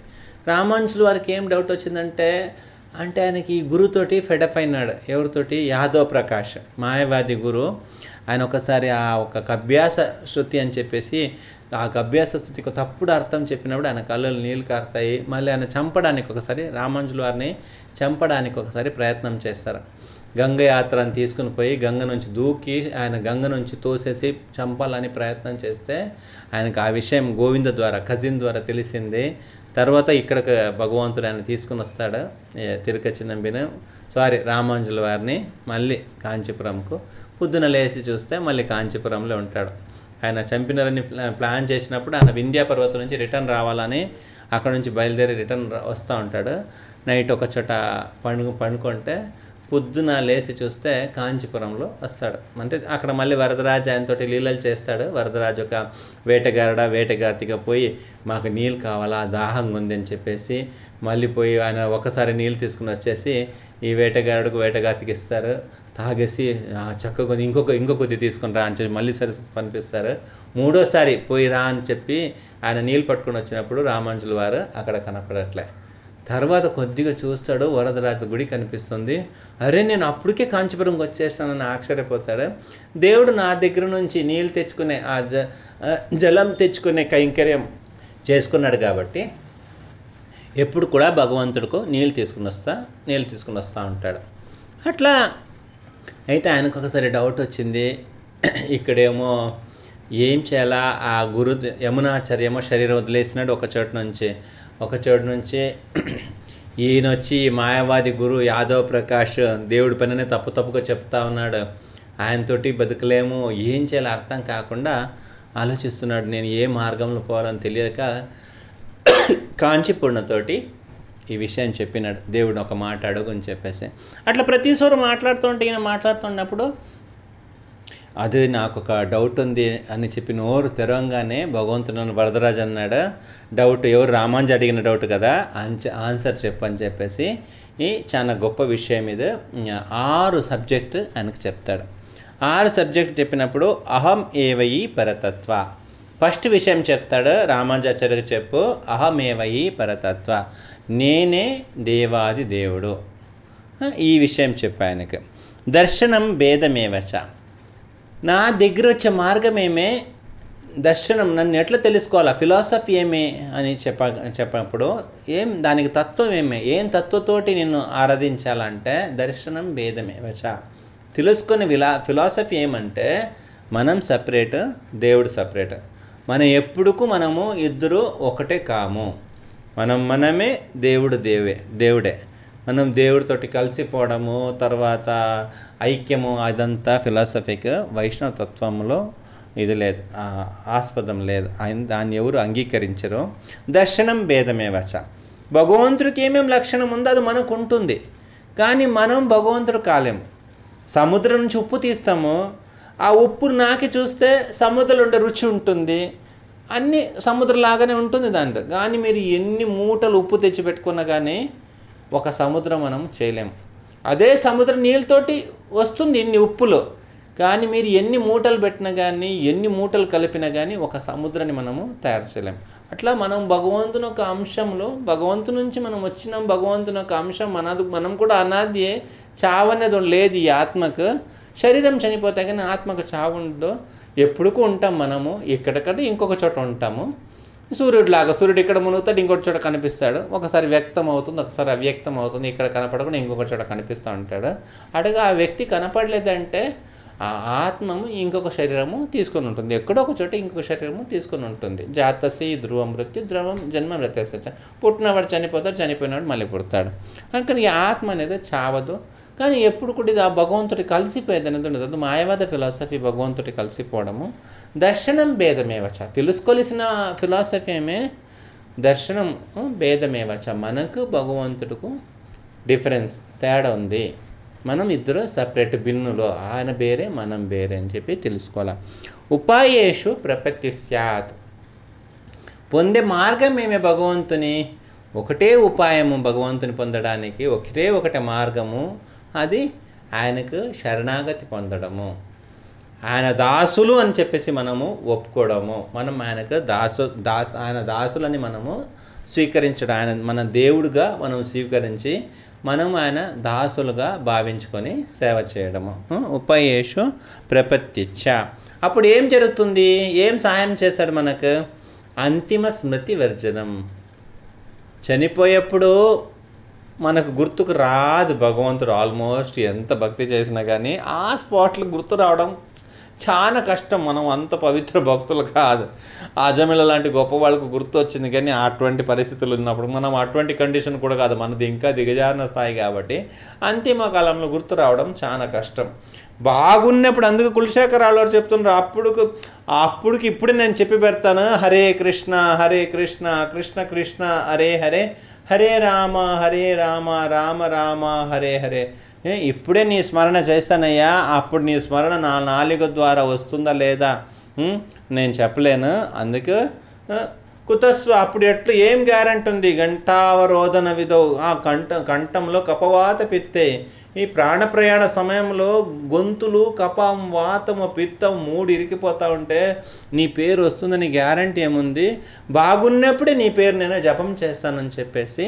రామానుజుల వారికి ఏం డౌట్ వచ్చిందంటే అంటే ఆయనకి ఈ గురుతోటి ఫెడప్ అయినాడు. ఎవరితోటి? యాదవ్ ప్రకాష్ మాయవాది గురు. ఆయన ఒకసారి ఆ ఒక కభ్యాస శృతి అని చెప్పేసి ఆ కభ్యాస స్థుతికి తప్పుడు అర్థం చెప్పినప్పుడు ఆయన కళ్ళలు నీళ్ళు కారుతాయి. మళ్ళీ ఆయన చంపడానికి ఒకసారి రామాంజుల వారిని చంపడానికి ఒకసారి ప్రయత్నం చేస్తారు. గంగ యాత్రను తీసుకుని పోయి గంగ నుంచి దూకి ఆయన గంగ నుంచి తోసేసి చంపాలని ప్రయత్నం చేస్తే ఆయనకు ఆ విషయం గోవింద ద్వారా కజిన్ ద్వారా తెలిసింది. తర్వాత ఇక్కడికి భగవంతుడు ఆయన తీసుకుని వస్తాడు ఏ, సారీ రామాంజుల వారిని మళ్ళీ కాంచీపురంకు. పొద్దున లేచి చూస్తే మళ్ళీ కాంచీపురంలో ఉంటాడు. ఆయన చంపినారని ప్లాన్ చేసినప్పుడు ఆయన వింధ్యా పర్వతం నుంచి రిటర్న్ రావాలని అక్కడ నుంచి బయలుదేరి రిటర్న్ వస్తూ ఉంటాడు. నైట్ ఒక చోట పండు పండుకుంటే పొద్దున లేచి చూస్తే కాంచీపురంలో వస్తాడు. అంటే అక్కడ మళ్ళీ వరదరాజు ఆయనతోటి లీలలు చేస్తాడు. వరదరాజు ఒక వేటగారడ వేటగార్తిగా పోయి మాకు నీళ్ళు కావాలా దాహంగా ఉంది అని చెప్పేసి మళ్ళీ పోయి ఆయన ఒకసారి నీళ్ళు తీసుకుని వచ్చేసి ఈ వేటగారుడుకు వేటగాతికి ఇస్తారు. తాగేసి "ఆ, చక్కగా ఇంకొక ఇంకొక కొద్ది తీసుకుని రా అని చెప్పి మళ్ళీ సరి పంపిస్తారు. మూడోసారి పోయి రా అని చెప్పి ఆయన నీళ్ళు పట్టుకొని వచ్చినప్పుడు రామాంజుల వారు అక్కడ కనపడట్లే. తర్వాత కొద్దిగా చూస్తాడు వరదరాజు గుడి కనిపిస్తుంది. అరే నేను అప్పటికే కాంచీపురంకి వచ్చేస్తానని ఆశ్చర్యపోతాడు. దేవుడు నా దగ్గర నుంచి నీళ్ళు తెచ్చుకునే ఆ జ జలం తెచ్చుకునే కైంకర్యం చేసుకున్నాడు కాబట్టి ఎప్పుడు కూడా భగవంతుడికి నీళ్ళు తీసుకుని వస్తా నీళ్ళు తీసుకుని వస్తూ ఉంటాడు. అట్లా అయితే ఆయనకు ఒకసారి డౌట్ వచ్చింది. ఇక్కడేమో ఏం చేయాలా? ఆ గురు యమునాచార్యమో శరీరం వదిలేసినాడు ఒక చోటు నుంచి. ఒక చోటు నుంచి ఈయన వచ్చి మాయావాది గురు యాదవ్ ప్రకాష్ దేవుడి పనినే తప్పు తప్పుగా చెప్తా ఉన్నాడు. ఆయనతోటి బతుకలేము. ఏం చేయాలో అర్థం కాకుండా ఆలోచిస్తున్నాడు. నేను ఏ మార్గంలో పోవాలని తెలియక కాంచీపూర్ణతోటి ఈ విషయం చెప్పినాడు. దేవుడు ఒక మాట అడుగు అని చెప్పేసి. అట్లా ప్రతిసారి మాట్లాడుతుంటే ఈయన మాట్లాడుతున్నప్పుడు అది నాకు ఒక డౌట్ ఉంది అని చెప్పి నోరు తెరవంగానే భగవంతుడు నన్ను వరదరాజు అన్నాడు. డౌట్ ఎవరు రామాంజ అడిగిన డౌట్ కదా ఆన్స ఆన్సర్ చెప్పని చెప్పేసి ఈ చాలా గొప్ప విషయం ఇది. ఆరు సబ్జెక్ట్ ఆయనకు చెప్తాడు. ఆరు సబ్జెక్ట్ చెప్పినప్పుడు అహం ఏవయి పరతత్వ ఫస్ట్ విషయం చెప్తాడు రామాంజాచార్యకు చెప్పు. అహమేవయి పరతత్వ నేనే దేవాది దేవుడు. ఈ విషయం చెప్పాను ఆయనకు. దర్శనం భేదమేవచ? నా దగ్గర వచ్చే మార్గమేమే? దర్శనం నన్ను ఎట్లా తెలుసుకోవాలా? ఫిలాసఫీ ఏమే అని చెప్ప చెప్పినప్పుడు ఏం దానికి తత్వం ఏమే? ఏం తత్వతోటి నిన్ను ఆరాధించాలంటే దర్శనం భేదమేవచ? తెలుసుకునే విలా ఫిలాసఫీ ఏమంటే మనం సపరేట్ దేవుడు సపరేట్. మనం ఎప్పుడుకు మనము ఇద్దరు ఒకటే కాము. మనం మనమే దేవుడు దేవే దేవుడే. మనం దేవుడితోటి కలిసిపోవడము తర్వాత ఐక్యము అదంతా ఫిలాసఫిక్ వైష్ణవ తత్వంలో ఇది లేదు ఆస్పదం లేదు. ఆయన దాన్ని ఎవరు అంగీకరించరు. దర్శనం భేదమే వచ. భగవంతుడికి ఏమేమి లక్షణం ఉందో అది మనకు ఉంటుంది. కానీ మనం భగవంతుడు కాలేము. సముద్రం నుంచి ఉప్పు తీస్తాము. ఆ ఉప్పు నాకి చూస్తే సముద్రంలో ఉండే రుచి ఉంటుంది. అన్ని సముద్రంలాగానే ఉంటుంది దాంట్లో కానీ మీరు ఎన్ని మూటలు ఉప్పు తెచ్చి పెట్టుకున్నా కానీ ఒక సముద్రం మనం చేయలేము అదే సముద్రం నీళ్ళతోటి వస్తుంది ఇన్ని ఉప్పులో. కానీ మీరు ఎన్ని మూటలు పెట్టినా కానీ ఎన్ని మూటలు కలిపినా కానీ ఒక సముద్రాన్ని మనము తయారు చేయలేము అట్లా మనం భగవంతుని ఒక అంశంలో భగవంతు నుంచి మనం వచ్చినాం భగవంతుని ఒక అంశం మనది మనం కూడా అనాద్యే చావనేది లేదు ఈ ఆత్మకు. శరీరం చనిపోతే కానీ ఆత్మకు చావు ఉండదు. ఎప్పుడుకు ఉంటాం మనము? ఎక్కడికంటే ఇంకొక చోట ఉంటాము. సూర్యుడు లాగా సూర్యుడు ఇక్కడ మునుగుతాడు ఇంకొక చోట కనిపిస్తాడు. ఒకసారి వ్యక్తం అవుతుంది ఒకసారి అవ్యక్తం అవుతుంది ఇక్కడ కనపడకుండా ఇంకొక చోట కనిపిస్తూ ఉంటాడు. అడగా ఆ వ్యక్తి కనపడలేదంటే ఆ ఆత్మము ఇంకొక శరీరము తీసుకొని ఉంటుంది. ఎక్కడో ఒక చోట ఇంకొక శరీరము తీసుకొని ఉంటుంది. జాతసి ధ్రువ మృత్యు ద్రవం జన్మ మృత్యస పుట్టినవాడు చనిపోతాడు చనిపోయినవాడు మళ్ళీ పుడతాడు. కానీ ఈ ఆత్మ అనేది చావదు కానీ ఎప్పుడు కూడా ఇది ఆ భగవంతుడి కలిసిపోయేది అనేది ఉండదు. అది మాయవాద ఫిలాసఫీ భగవంతుడి కలిసిపోవడము. దర్శనం భేదమేవచ. తెలుసుకోవలసిన ఫిలాసఫీ ఏమే? దర్శనం భేదమేవచ. మనకు భగవంతుడికు డిఫరెన్స్ తేడా ఉంది. మనం ఇద్దరు సపరేట్ బిన్నులో ఆయన వేరే మనం వేరే అని చెప్పి తెలుసుకోవాలి. ఉపాయేషు ప్రపత్తి స్యాత్. పొందే మార్గం ఏమే భగవంతుని? ఒకటే ఉపాయము భగవంతుని పొందడానికి ఒకటే ఒకటి మార్గము అది ఆయనకు శరణాగతి పొందడము. ఆయన దాసులు అని చెప్పేసి మనము ఒప్పుకోవడము మనం ఆయనకు దాసు దాస్ ఆయన దాసులని మనము స్వీకరించడం ఆయన మన దేవుడుగా మనం స్వీకరించి మనం ఆయన దాసులుగా భావించుకొని సేవ చేయడము. ఉపయేషు ప్రపత్తిచ్చ. అప్పుడు ఏం జరుగుతుంది? ఏం సాయం చేస్తాడు మనకు? అంతిమ స్మృతి వర్జనం. చనిపోయేప్పుడు మనకు గుర్తుకు రాదు భగవంతుడు ఆల్మోస్ట్ ఎంత భక్తి చేసినా కానీ ఆ స్పాట్లు గుర్తు రావడం చాలా కష్టం. మనం అంత పవిత్ర భక్తులు కాదు. అజమిల లాంటి గొప్ప వాళ్ళకు గుర్తు వచ్చింది కానీ అటువంటి పరిస్థితులు ఉన్నప్పుడు మనం అటువంటి కండిషన్ కూడా కాదు. మనది ఇంకా దిగజారిన స్థాయి కాబట్టి అంతిమ కాలంలో గుర్తు రావడం చాలా కష్టం. బాగున్నప్పుడు అందుకు కులశేఖరరావు గారు చెప్తున్నారు అప్పుడుకు అప్పుడుకి ఇప్పుడు నేను చెప్పి పెడతాను. హరే కృష్ణ హరే కృష్ణ కృష్ణ కృష్ణ హరే హరే హరే రామ హరే రామ రామ రామ హరే హరే. ఇప్పుడే నీ స్మరణ చేస్తానయ్యా. అప్పుడు నీ స్మరణ నా నాలుక ద్వారా వస్తుందా లేదా? నేను చెప్పలేను. అందుకు కుతస్వ అప్పుడు ఎట్లు ఏం గ్యారంటీ ఉంది? గంటావరోధన విధో. ఆ కంఠ కంఠంలో కపవాత పిత్తే. ఈ ప్రాణ ప్రయాణ సమయంలో గొంతులు కపం వాతము పిత్తం మూడు ఇరికిపోతూ ఉంటే నీ పేరు వస్తుందని గ్యారంటీ ఏముంది? బాగున్నప్పుడే నీ పేరు నేను జపం చేస్తానని చెప్పేసి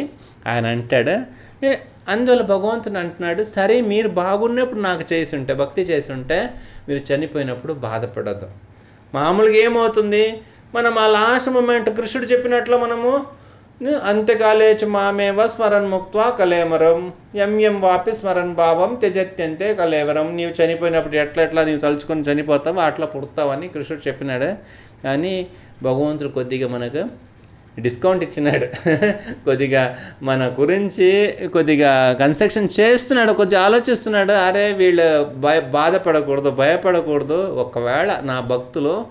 ఆయన అంటాడు. అందువల్ల భగవంతుని అంటున్నాడు సరే మీరు బాగున్నప్పుడు నాకు చేసి ఉంటే భక్తి చేసి ఉంటే మీరు చనిపోయినప్పుడు బాధపడదు మామూలుగా ఏమవుతుంది? మనం ఆ లాస్ట్ మూమెంట్ కృష్ణుడు చెప్పినట్లు మనము అంత్యకాలేచు మామేవ స్మరణ్ ముక్త కలేవరం. ఎం ఎం వాపి స్మరణ్ భావం త్యజత్యంతే కలేవరం. నీవు చనిపోయినప్పుడు ఎట్లా ఎట్లా నీవు తలుచుకొని చనిపోతావు అట్లా పుడతావని కృష్ణుడు చెప్పినాడు. కానీ భగవంతుడు కొద్దిగా మనకు డిస్కౌంట్ ఇచ్చినాడు. కొద్దిగా మన గురించి కొద్దిగా కన్స్ట్రక్షన్ చేస్తున్నాడు కొద్దిగా ఆలోచిస్తున్నాడు. అరే వీళ్ళు భయ బాధపడకూడదు భయపడకూడదు. ఒకవేళ నా భక్తులు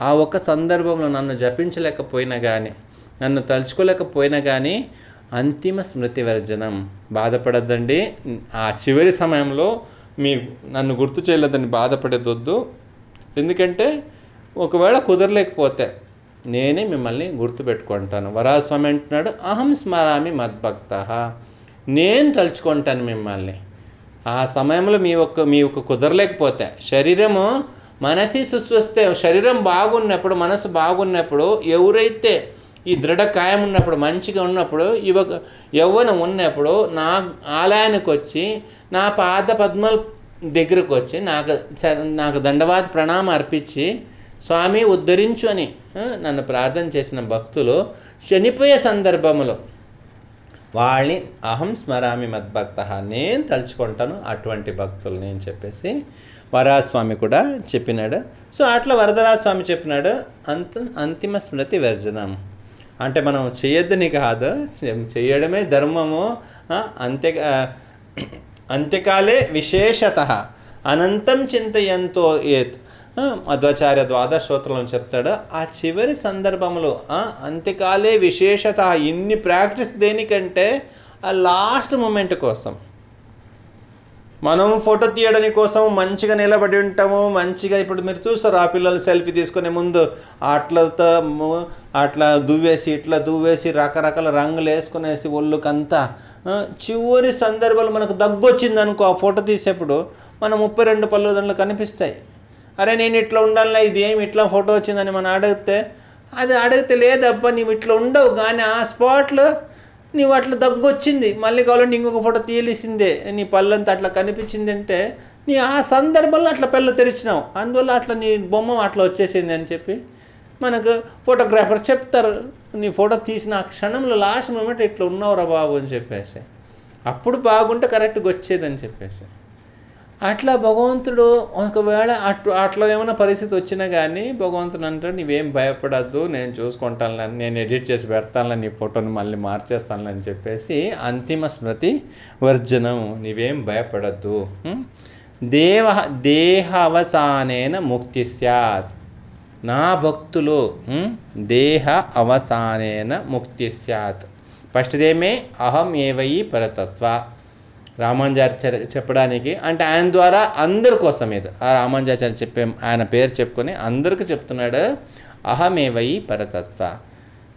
ఆ ఒక్క సందర్భంలో నన్ను జపించలేకపోయినా కానీ నన్ను తలుచుకోలేకపోయినా కానీ అంతిమ స్మృతి వర్జనం. బాధపడద్దండి. ఆ చివరి సమయంలో మీ నన్ను గుర్తు చేయలేదని బాధపడేదొద్దు. ఎందుకంటే ఒకవేళ కుదరలేకపోతే నేనే మిమ్మల్ని గుర్తుపెట్టుకుంటాను వరాస్వామి అంటున్నాడు అహం స్మరామి మద్భక్త. నేను తలుచుకుంటాను మిమ్మల్ని. ఆ సమయంలో మీ ఒక్క మీ ఒక్క కుదరలేకపోతే శరీరము మనసి సుస్వస్తే శరీరం బాగున్నప్పుడు మనసు బాగున్నప్పుడు ఎవరైతే ఈ దృఢ కాయం ఉన్నప్పుడు మంచిగా ఉన్నప్పుడు యువక యవ్వనం ఉన్నప్పుడు నా ఆలయానికి వచ్చి నా పాద పద్మల దగ్గరకు వచ్చి నాకు నాకు దండవాద ప్రణామం అర్పించి స్వామి ఉద్ధరించు అని నన్ను ప్రార్థన చేసిన భక్తులు చనిపోయే సందర్భంలో వాళ్ళని అహం స్మరామి మద్భక్త నేను తలుచుకుంటాను అటువంటి భక్తులు నేను చెప్పేసి వరాస్వామి కూడా చెప్పినాడు. సో అట్లా వరదరాజస్వామి చెప్పినాడు అంత అంతిమ స్మృతి వర్జనం. అంటే మనం చేయొద్దని కాదు చేయడమే ధర్మము ఆ, అంతే అంత్యకాలే విశేషత. అనంతం చింతయంతో ఏత్. మధ్వాచార్య ద్వాదశ చెప్తాడు ఆ చివరి సందర్భంలో అంత్యకాలే విశేషత. ఇన్ని ప్రాక్టీస్ దేనికంటే ఆ లాస్ట్ మూమెంట్ కోసం. మనం ఫోటో తీయడం కోసం మంచిగా నిలబడి ఉంటాము మంచిగా ఇప్పుడు మీరు చూస్తారు ఆ పిల్లలు సెల్ఫీ తీసుకునే ముందు అట్లతో అట్లా దువ్వేసి ఇట్లా దువ్వేసి రకరకాల రంగులు వేసుకునేసి ఒళ్ళుకంతా చివరి సందర్భాలు మనకు దగ్గొచ్చింది అనుకో ఆ ఫోటో తీసేప్పుడు మన ముప్పై రెండు పళ్ళు కనిపిస్తాయి. అరే నేను ఇట్లా ఉండాలి ఇది ఏమి ఇట్లా ఫోటో వచ్చిందని మనం అడిగితే అది అడిగితే లేదబ్బా నీవు ఇట్లా ఉండవు కానీ ఆ స్పాట్లో నీవు అట్లా దగ్గొచ్చింది. మళ్ళీ కావాలంటే ఇంకొక ఫోటో తీయలేసిందే. నీ పళ్ళంతా అట్లా కనిపించింది అంటే నీ ఆ సందర్భంలో అట్లా పిల్ల తెరిచినావు. అందువల్ల అట్లా నీ బొమ్మ అట్లా వచ్చేసింది అని చెప్పి మనకు ఫోటోగ్రాఫర్ చెప్తారు. నీ ఫోటో తీసిన ఆ క్షణంలో లాస్ట్ మూమెంట్ ఇట్లా ఉన్నావురా బాబు అని చెప్పేసి. అప్పుడు బాగుంటే కరెక్ట్గా వచ్చేదని చెప్పేసి. అట్లా భగవంతుడు ఒకవేళ అటు అట్లా ఏమైనా పరిస్థితి వచ్చినా కానీ భగవంతుడు అంటాడు నీవేం భయపడద్దు నేను చూసుకుంటాను నేను ఎడిట్ చేసి పెడతాను నీ ఫోటోని మళ్ళీ మార్చేస్తాను అని చెప్పేసి అంతిమ స్మృతి వర్జనం. నీవేం భయపడద్దు దేవ దేహ అవసానేన ముక్తి స్యాత్. నా భక్తులు దేహ అవసానేన ముక్తి స్యాత్. ఫస్ట్దేమే అహం ఏవయి పరతత్వ. రామానుజాచార్య చెప్పడానికి. అంటే ఆయన ద్వారా అందరి కోసం ఇది ఆ రామానుజాచార్య చెప్పే ఆయన పేరు చెప్పుకొని అందరికి చెప్తున్నాడు అహమేవై పరతత్వ.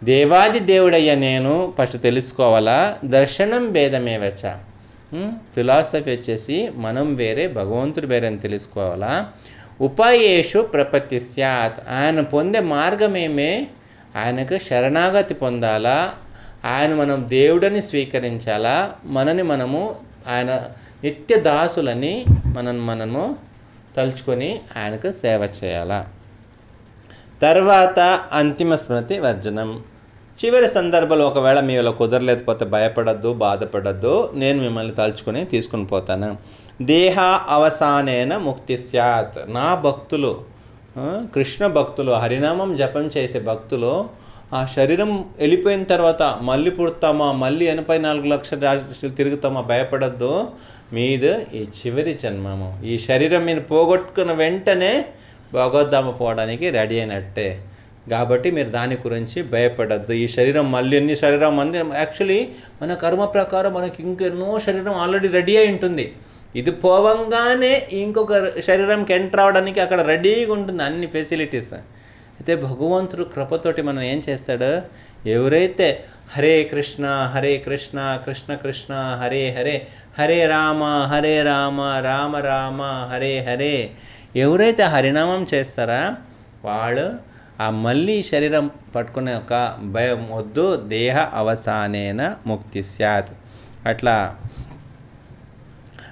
దేవాది దేవుడయ్య నేను ఫస్ట్ తెలుసుకోవాలా? దర్శనం భేదమేవచ్చ ఫిలాసఫీ వచ్చేసి మనం వేరే భగవంతుడు వేరే అని తెలుసుకోవాలా? ఉపాయేషు ప్రపత్తి స్యాత్. ఆయన పొందే మార్గమేమే ఆయనకు శరణాగతి పొందాలా? ఆయన మనం దేవుడని స్వీకరించాలా? మనని మనము ఆయన నిత్య దాసులని మనం మనము తలుచుకొని ఆయనకు సేవ చేయాలా? తర్వాత అంతిమ స్మృతి వర్జనం. చివరి సందర్భంలో ఒకవేళ మీ ఇలా కుదరలేకపోతే భయపడద్దు బాధపడద్దు. నేను మిమ్మల్ని తలుచుకొని తీసుకుని పోతాను. దేహ అవసానేన ముక్తి స్యాత్. నా భక్తులు కృష్ణ భక్తులు హరినామం జపం చేసే భక్తులు ఆ శరీరం వెళ్ళిపోయిన తర్వాత మళ్ళీ పుడతామా మళ్ళీ ఎనభై నాలుగు లక్షల రాశులు తిరుగుతామా భయపడద్దు. మీది ఈ చివరి జన్మము. ఈ శరీరం మీరు పోగొట్టుకున్న వెంటనే భగవద్ధామ పోవడానికి రెడీ అయినట్టే. కాబట్టి మీరు దాని గురించి భయపడద్దు. ఈ శరీరం మళ్ళీ ఎన్ని శరీరం అంటే యాక్చువల్లీ మన కర్మ ప్రకారం మనకి ఇంకెన్నో శరీరం ఆల్రెడీ రెడీ అయి ఉంటుంది. ఇది పోవంగానే ఇంకొక శరీరంకి ఎంటర్ అవడానికి అక్కడ రెడీగా ఉంటుంది అన్ని ఫెసిలిటీస్ అయితే భగవంతుడు కృపతోటి మనం ఏం చేస్తాడు? ఎవరైతే హరే కృష్ణ హరే కృష్ణ కృష్ణ కృష్ణ హరే హరే హరే రామ హరే రామ రామ రామ హరే హరే ఎవరైతే హరినామం చేస్తారా వాళ్ళు ఆ మళ్ళీ శరీరం పట్టుకునే ఒక భయం వద్దు దేహ అవసానేన ముక్తి స్యాత్. అట్లా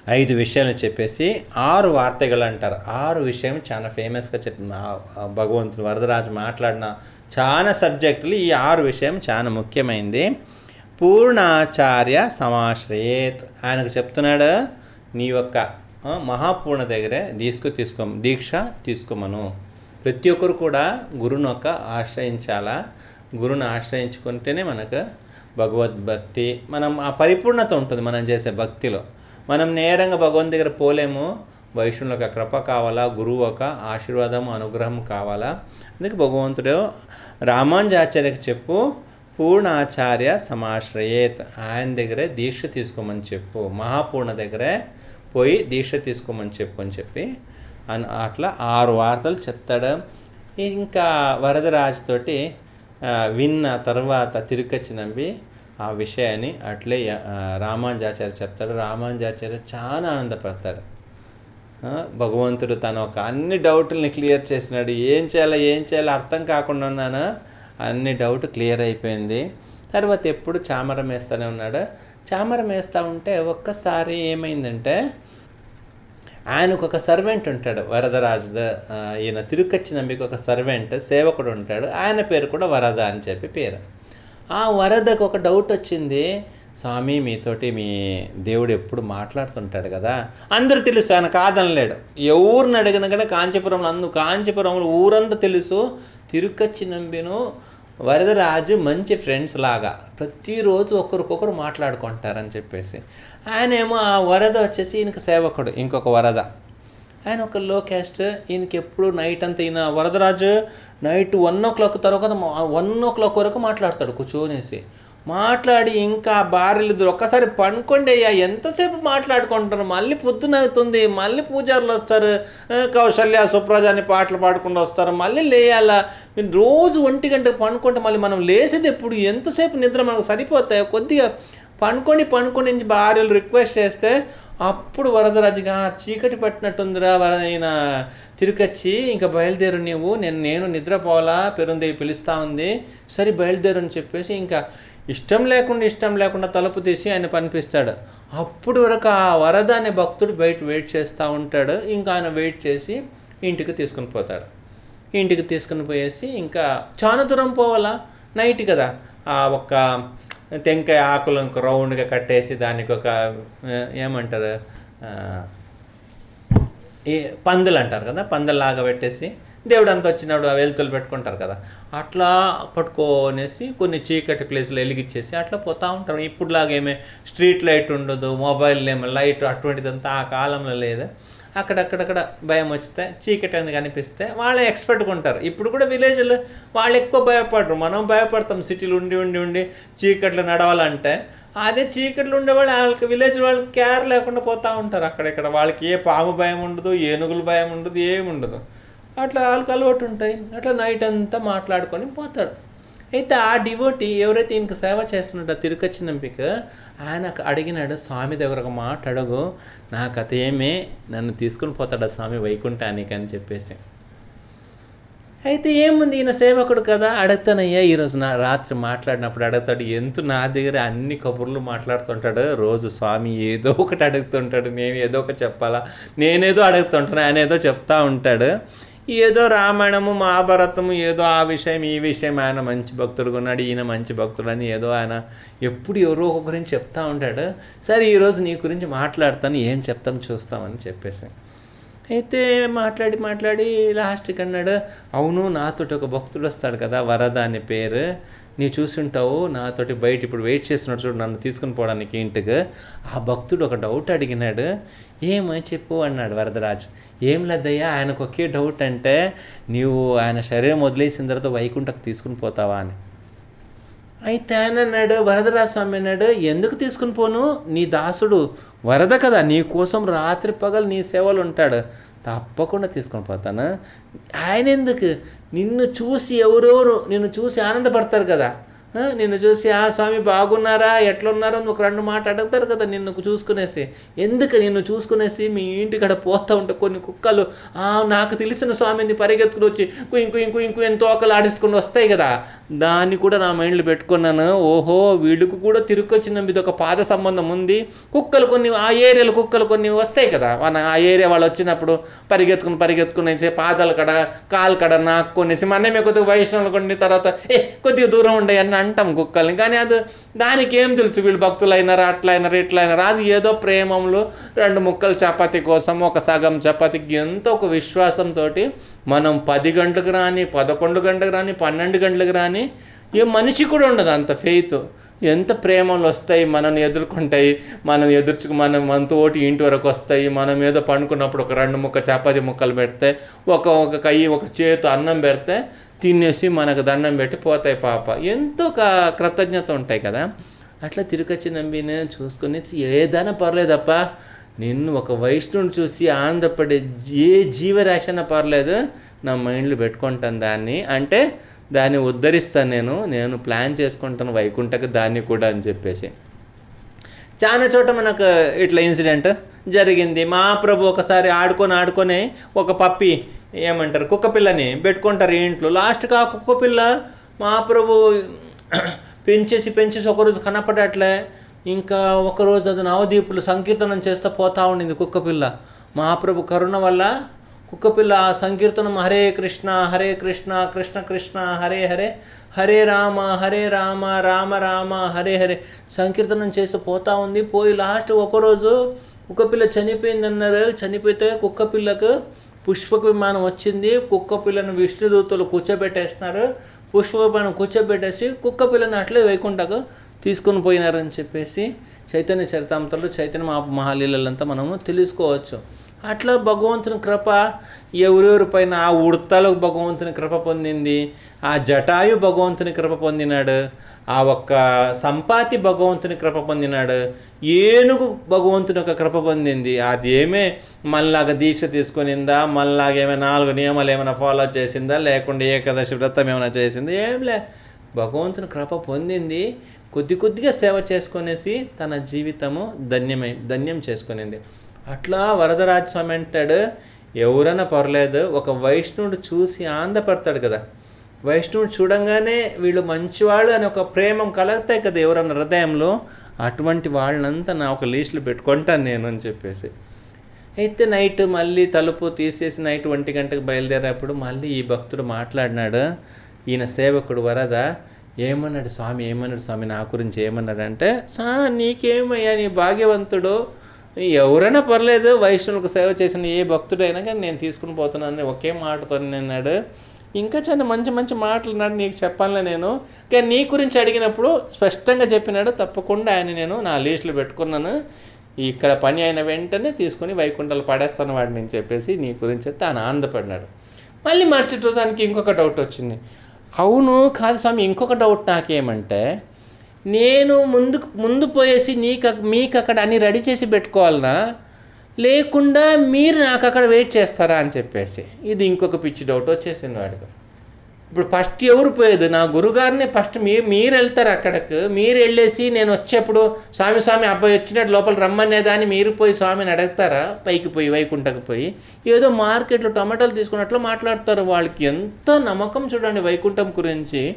ఐదు విషయాలు చెప్పేసి ఆరు వార్తలు అంటారు. ఆరు విషయం చాలా ఫేమస్గా చెప్పిన భగవంతుడు వరదరాజు మాట్లాడిన చాలా సబ్జెక్టులు ఈ ఆరు విషయం చాలా ముఖ్యమైనది పూర్ణాచార్య సమాశ్రయేత్. ఆయనకు చెప్తున్నాడు నీ యొక్క మహాపూర్ణ దగ్గరే తీసుకు తీసుకో దీక్ష తీసుకోమను. ప్రతి ఒక్కరు కూడా గురుని యొక్క ఆశ్రయించాలా? గురుని ఆశ్రయించుకుంటేనే మనకు భగవద్భక్తి మనం ఆ పరిపూర్ణత ఉంటుంది మనం చేసే భక్తిలో. మనం నేరంగా భగవంతు దగ్గర పోలేము. వైష్ణవుల యొక్క కృప కావాలా గురువు యొక్క ఆశీర్వాదం అనుగ్రహం కావాలా? అందుకే భగవంతుడు రామానుజాచార్యకి చెప్పు పూర్ణాచార్య సమాశ్రయేత్ ఆయన దగ్గరే దీక్ష తీసుకోమని చెప్పు మహాపూర్ణ దగ్గరే పోయి దీక్ష తీసుకోమని చెప్పు అని చెప్పి అని అట్లా ఆరు వార్తలు చెప్తాడు. ఇంకా వరదరాజుతోటి విన్న తర్వాత తిరుకచ్చి నమ్మి ఆ విషయాన్ని అట్లే రామానుజాచార్య చెప్తాడు. రామానుజాచార్య చాలా ఆనందపడతాడు. భగవంతుడు తన ఒక అన్ని డౌట్లని క్లియర్ చేసినాడు ఏం చేయాలో ఏం చేయాలో అర్థం కాకుండా ఉన్నాను? అన్ని డౌట్ క్లియర్ అయిపోయింది. తర్వాత ఎప్పుడు చామరం వేస్తూనే ఉన్నాడు. చామరం వేస్తూ ఉంటే ఒక్కసారి ఏమైందంటే ఆయనకు ఒక సర్వెంట్ ఉంటాడు. వరదరాజు ఈయన తిరుక్కచ్చి నంబికి ఒక సర్వెంట్ సేవకుడు ఉంటాడు. ఆయన పేరు కూడా వరద అని చెప్పి పేరు. ఆ వరదకు ఒక డౌట్ వచ్చింది. స్వామి మీతోటి మీ దేవుడు ఎప్పుడు మాట్లాడుతుంటాడు కదా? అందరూ తెలుసు ఆయన కాదనలేడు. ఎవరిని అడిగినా కూడా కాంచీపురంలో అందు కాంచీపురంలో ఊరంతా తెలుసు. తిరుక్కచ్చి నంబిను. వరదరాజు మంచి ఫ్రెండ్స్ లాగా. ప్రతిరోజు ఒకరికొకరు మాట్లాడుకుంటారని చెప్పేసి. ఆయనేమో ఆ వరద వచ్చేసి ఈయనకి సేవకుడు ఇంకొక వరద. ఆయన ఒక లో క్యాస్ట్ ఈయనకి ఎప్పుడు నైట్ అంతా ఈయన Varadaraju night one o'clock తర్వాత వన్ ఓ క్లాక్ వరకు మాట్లాడతాడు కూర్చోనేసి. మాట్లాడి ఇంకా భార్యలు ఇద్దరు ఒక్కసారి పనుకోండి అయ్యా ఎంతసేపు మాట్లాడుకుంటారు? మళ్ళీ పొద్దున అవుతుంది మళ్ళీ పూజారులు వస్తారు కౌశల్య సుప్రజ అని పాటలు పాడుకుంటూ వస్తారు మళ్ళీ లేయాలా. మీరు రోజు ఒంటి గంట పనుకుంటే మళ్ళీ మనం లేసేది ఎప్పుడు? ఎంతసేపు నిద్ర మనకు సరిపోతాయి కొద్దిగా పనుకొని పనుకొని నుంచి భార్యలు రిక్వెస్ట్ చేస్తే అప్పుడు వరదరాజుగా చీకటి పట్టినట్టుందిరా వర తిరికొచ్చి ఇంకా బయలుదేరు నీవు. నేను నేను నిద్రపోవాలా? పెరుందేవి పిలుస్తూ ఉంది. సరే బయలుదేరు అని చెప్పేసి ఇంకా ఇష్టం లేకుండా ఇష్టం లేకుండా తలుపు తీసి ఆయన పనిపిస్తాడు. అప్పుడు వరకు ఆ వరద అనే భక్తుడు బయట వెయిట్ చేస్తూ ఉంటాడు. ఇంకా ఆయన వెయిట్ చేసి ఇంటికి తీసుకుని పోతాడు. ఇంటికి తీసుకుని పోయేసి ఇంకా చాలా దూరం పోవాలా? నైట్ కదా. ఆ ఒక్క టెంకాయ ఆకులు రౌండ్గా కట్టేసి దానికి ఒక ఏమంటారు ఈ పందులు అంటారు కదా పందులాగా పెట్టేసి దేవుడు అంత వచ్చినప్పుడు ఆ వెలుతులు పెట్టుకుంటారు కదా అట్లా పట్టుకోనేసి కొన్ని చీకటి ప్లేస్లో వెలిగించేసి అట్లా పోతూ ఉంటారు ఇప్పుడులాగా ఏమే స్ట్రీట్ లైట్ ఉండదు మొబైల్ ఏమో లైట్ అటువంటిదంతా ఆ కాలంలో లేదు. అక్కడక్కడక్కడ భయం వస్తే చీకటి అని కనిపిస్తే వాళ్ళే ఎక్స్పర్ట్గా ఉంటారు. ఇప్పుడు కూడా విలేజ్లో వాళ్ళు ఎక్కువ భయపడరు. మనం భయపడతాం. సిటీలు ఉండి ఉండి ఉండి చీకట్లో నడవాలంటే అదే చీకట్లు ఉండేవాళ్ళు వాళ్ళకి విలేజ్ వాళ్ళకి కేర్ లేకుండా పోతూ ఉంటారు. అక్కడెక్కడ వాళ్ళకి ఏ పాము భయం ఉండదు ఏనుగుల భయం ఉండదు ఏమి ఉండదు అట్లా వాళ్ళకి అలవాటు ఉంటాయి. అట్లా నైట్ అంతా మాట్లాడుకొని పోతాడు. అయితే ఆ డివోటి ఎవరైతే ఇంక సేవ చేస్తున్నాడో తిరుకొచ్చినంపిక ఆయన అడిగినాడు స్వామి దగ్గర ఒక మాట అడుగు నా కథ ఏమే నన్ను తీసుకుని పోతాడా స్వామి వైకుంఠానికి? అని చెప్పేసి. అయితే ఏముంది ఈయన సేవకుడు కదా? అడుగుతానయ్యా ఈరోజు నా రాత్రి మాట్లాడినప్పుడు అడుగుతాడు ఎంత నా దగ్గర అన్ని కబుర్లు మాట్లాడుతుంటాడు? రోజు స్వామి ఏదో ఒకటి అడుగుతుంటాడు నేను ఏదో ఒకటి చెప్పాలా? నేనేదో అడుగుతుంటాను ఆయన ఏదో చెప్తా ఉంటాడు. ఏదో రామాయణము మహాభారతము ఏదో ఆ విషయం ఈ విషయం ఆయన మంచి భక్తుడు ఉన్నాడు ఈయన మంచి భక్తుడు అని ఏదో ఆయన ఎప్పుడు ఎవరో ఒక గురించి చెప్తా ఉంటాడు. సరే ఈరోజు నీ గురించి మాట్లాడతాను ఏం చెప్తాం చూస్తామని చెప్పేసి. అయితే మాట్లాడి మాట్లాడి లాస్ట్కి అన్నాడు అవును నాతోటి ఒక భక్తుడు వస్తాడు కదా వరద అనే పేరు. నీవు చూసుంటావు నాతోటి బయట ఇప్పుడు వెయిట్ చేస్తున్నాడు చూడు నన్ను తీసుకుని పోవడానికి ఇంటికి. ఆ భక్తుడు ఒక డౌట్ అడిగినాడు. ఏమని చెప్పు అన్నాడు వరదరాజ్. ఏం లేదయ్యా ఆయనకు ఒకే డౌట్ అంటే నీవు ఆయన శరీరం వదిలేసిన తర్వాత వైకుంఠకు తీసుకుని పోతావా అని. అయితే ఆయన అన్నాడు వరదరాజ స్వామి అన్నాడు ఎందుకు తీసుకుని పోను? నీ దాసుడు వరద కదా నీ కోసం రాత్రి పగలు నీ సేవలు ఉంటాడు. తప్పకుండా తీసుకొని పోతాను? ఆయన ఎందుకు? నిన్ను చూసి ఎవరెవరు నిన్ను చూసి ఆనందపడతారు కదా. నిన్ను చూసి ఆ స్వామి బాగున్నారా? ఎట్లున్నారో? అని ఒక రెండు మాట అడుగుతారు కదా నిన్ను చూసుకునేసి. ఎందుకు నిన్ను చూసుకునేసి మీ ఇంటికాడ పోతా ఉంటే కొన్ని కుక్కలు "ఆ, నాకు తెలిసిన స్వామిని పరిగెత్తుకుని వచ్చి ఇంకు ఇంకు ఇంకు ఎంత తోకలు ఆడిస్తుకొని వస్తాయి కదా. దాన్ని కూడా నా మైండ్లో పెట్టుకున్నాను. ఓహో వీడికి కూడా తిరుక్కొచ్చిన మీద ఒక పాద సంబంధం ఉంది. కుక్కలు కొన్ని ఆ ఏరియాలో కుక్కలు కొన్ని వస్తాయి కదా. మన ఆ ఏరియా వాళ్ళు వచ్చినప్పుడు పరిగెత్తుకుని పరిగెత్తుకుని పాదాలు కడ కాలు కడ నాకు కొనేసి మనమే కొద్దిగా వైష్ణవులు కొన్ని తర్వాత ఏ కొద్దిగా దూరం ఉండే అన్న అంటాం కుక్కల్ని. కానీ అది దానికి ఏం తెలుసు? వీళ్ళు భక్తులైనారా అట్లయినారు అట్లా అది ఏదో ప్రేమంలో రెండు ముక్కలు చపాతి కోసం ఒక సగం చపాతీకి ఎంతో ఒక విశ్వాసంతో మనం పది గంటలకు రాని పదకొండు గంటలకు రాని పన్నెండు గంటలకు రాని ఏ మనిషి కూడా ఉండదు అంత ఫెయిత్ ఎంత ప్రేమలు వస్తాయి మనల్ని ఎదుర్కొంటాయి మనం ఎదుర్చుకు మనం మనతో ఓటి ఇంటి వరకు వస్తాయి మనం ఏదో పండుకున్నప్పుడు ఒక రెండు ముక్క చపాతి ముక్కలు పెడితే ఒక ఒక కయ్యి ఒక చేతు అన్నం పెడితే తినేసి మనకు దండం పెట్టి పోతాయి పాప. ఎంతో ఒక కృతజ్ఞత ఉంటాయి కదా. అట్లా తిరుకొచ్చి నంబిని చూసుకుని ఏదైనా పర్లేదప్ప. నిన్ను ఒక వైష్ణవుని చూసి ఆనందపడే ఏ జీవరాశి అయినా పర్లేదు. నా మైండ్లో పెట్టుకుంటాను దాన్ని. అంటే దాన్ని ఉద్ధరిస్తాను నేను. నేను ప్లాన్ చేసుకుంటాను వైకుంఠకు దాన్ని కూడా అని చెప్పేసి. చాలా చోట మనకు ఇట్లా ఇన్సిడెంట్ జరిగింది. మా ప్రభు ఒకసారి ఆడుకొని ఆడుకొని ఒక పప్పి ఏమంటారు? కుక్క పిల్లని పెట్టుకుంటారు ఇంట్లో. లాస్ట్కి ఆ కుక్క పిల్ల మా ప్రభు పెంచేసి పెంచేసి ఒకరోజు కనపడట్లే. ఇంకా ఒకరోజు అది నవదీపులు సంకీర్తనం చేస్తూ పోతా ఉండింది కుక్క పిల్ల. మహాప్రభు కరుణ వల్ల కుక్కపిల్ల ఆ సంకీర్తనం హరే కృష్ణ హరే కృష్ణ కృష్ణ కృష్ణ హరే హరే హరే రామ హరే రామ రామ రామ హరే హరే సంకీర్తనం చేస్తూ పోతా ఉంది. పోయి లాస్ట్ ఒకరోజు కుక్కపిల్ల చనిపోయిందన్నారు. చనిపోతే కుక్కపిల్లకు పుష్పక విమానం వచ్చింది కుక్క పిల్లను విష్ణుదూతలు కూర్చోబెట్టేస్తున్నారు. పుష్పక విమానం కూర్చోబెట్టేసి కుక్క పిల్లని అట్లే వైకుంఠకు తీసుకొని పోయినారని చెప్పేసి చైతన్య చరితాంతలు చైతన్య మా మహాలీలంతా మనము తెలుసుకోవచ్చు. అట్లా భగవంతుని కృప ఎవరెవరి పైన ఆ ఉడతలు భగవంతుని కృప పొందింది ఆ జటాయు భగవంతుని కృప పొందినాడు ఆ ఒక్క సంపాతి భగవంతుని కృప పొందినాడు. ఏనుగు భగవంతుని యొక్క కృప పొందింది. అది ఏమే మళ్ళాగా దీక్ష తీసుకునిందా? మళ్ళాగా ఏమైనా నాలుగు నియమాలు ఏమైనా ఫాలో చేసిందా? లేకుండా ఏకాదశి వ్రతం ఏమైనా చేసిందా? ఏం లే. భగవంతుని కృప పొందింది. కొద్ది కొద్దిగా సేవ చేసుకునేసి తన జీవితము ధన్యమై ధన్యం చేసుకునింది. అట్లా వరదరాజ స్వామి అంటాడు ఎవరైనా పర్లేదు ఒక వైష్ణవుడు చూసి ఆనందపడతాడు కదా. వైష్ణవుడు చూడంగానే వీళ్ళు మంచివాళ్ళు అని ఒక ప్రేమం కలుగుతాయి కదా ఎవరన్నా హృదయంలో అటువంటి వాళ్ళంతా నా ఒక లిస్టులో పెట్టుకుంటాను నేను అని చెప్పేసి. అయితే నైట్ మళ్ళీ తలుపు తీసేసి నైట్ ఒంటి గంటకు బయలుదేరేప్పుడు మళ్ళీ ఈ భక్తుడు మాట్లాడినాడు ఈయన సేవకుడు వరద? ఏమన్నాడు స్వామి? ఏమన్నాడు స్వామి? నా గురించి ఏమన్నాడంటే సా నీకేమయ్యా? నీ భాగ్యవంతుడు. ఎవరైనా పర్లేదు వైష్ణవులకు సేవ చేసిన ఏ భక్తుడైనా కానీ నేను తీసుకుని పోతున్నాను ఒకే మాటతో అన్నాడు. ఇంకా చాలా మంచి మంచి మాటలు నాడు నీకు చెప్పాలే నేను. కానీ నీ గురించి అడిగినప్పుడు స్పష్టంగా చెప్పినాడు తప్పకుండా ఆయన నేను నా లీస్ట్లో పెట్టుకున్నాను. ఇక్కడ పని అయిన వెంటనే తీసుకుని వైకుంఠాలు పడేస్తాను వాడిని నేను చెప్పేసి నీ గురించి తాను ఆనందపడినాడు. మళ్ళీ మరుసటి రోజానికి ఇంకొక డౌట్ వచ్చింది. అవును కాదు స్వామి ఇంకొక డౌట్ నాకేమంటే నేను ముందుకు ముందు పోయేసి నీకు మీకు అక్కడ అన్ని రెడీ చేసి పెట్టుకోవాలనా? లేకుండా మీరు నాకు అక్కడ వెయిట్ చేస్తారా అని చెప్పేసి. ఇది ఇంకొక పిచ్చి డౌట్ వచ్చేసింది వాడికి. ఇప్పుడు ఫస్ట్ ఎవరు పోయేది? నా గురుగారిని ఫస్ట్ మీరు మీరు వెళ్తారు అక్కడికి. మీరు వెళ్ళేసి నేను వచ్చేప్పుడు స్వామి స్వామి అబ్బాయి వచ్చినట్టు లోపల రమ్మనేదా అని మీరు పోయి స్వామిని అడుగుతారా? పైకి పోయి వైకుంఠకు పోయి. ఏదో మార్కెట్లో టమాటాలు తీసుకున్నట్లు మాట్లాడతారు. వాళ్ళకి ఎంత నమ్మకం చూడండి వైకుంఠం గురించి.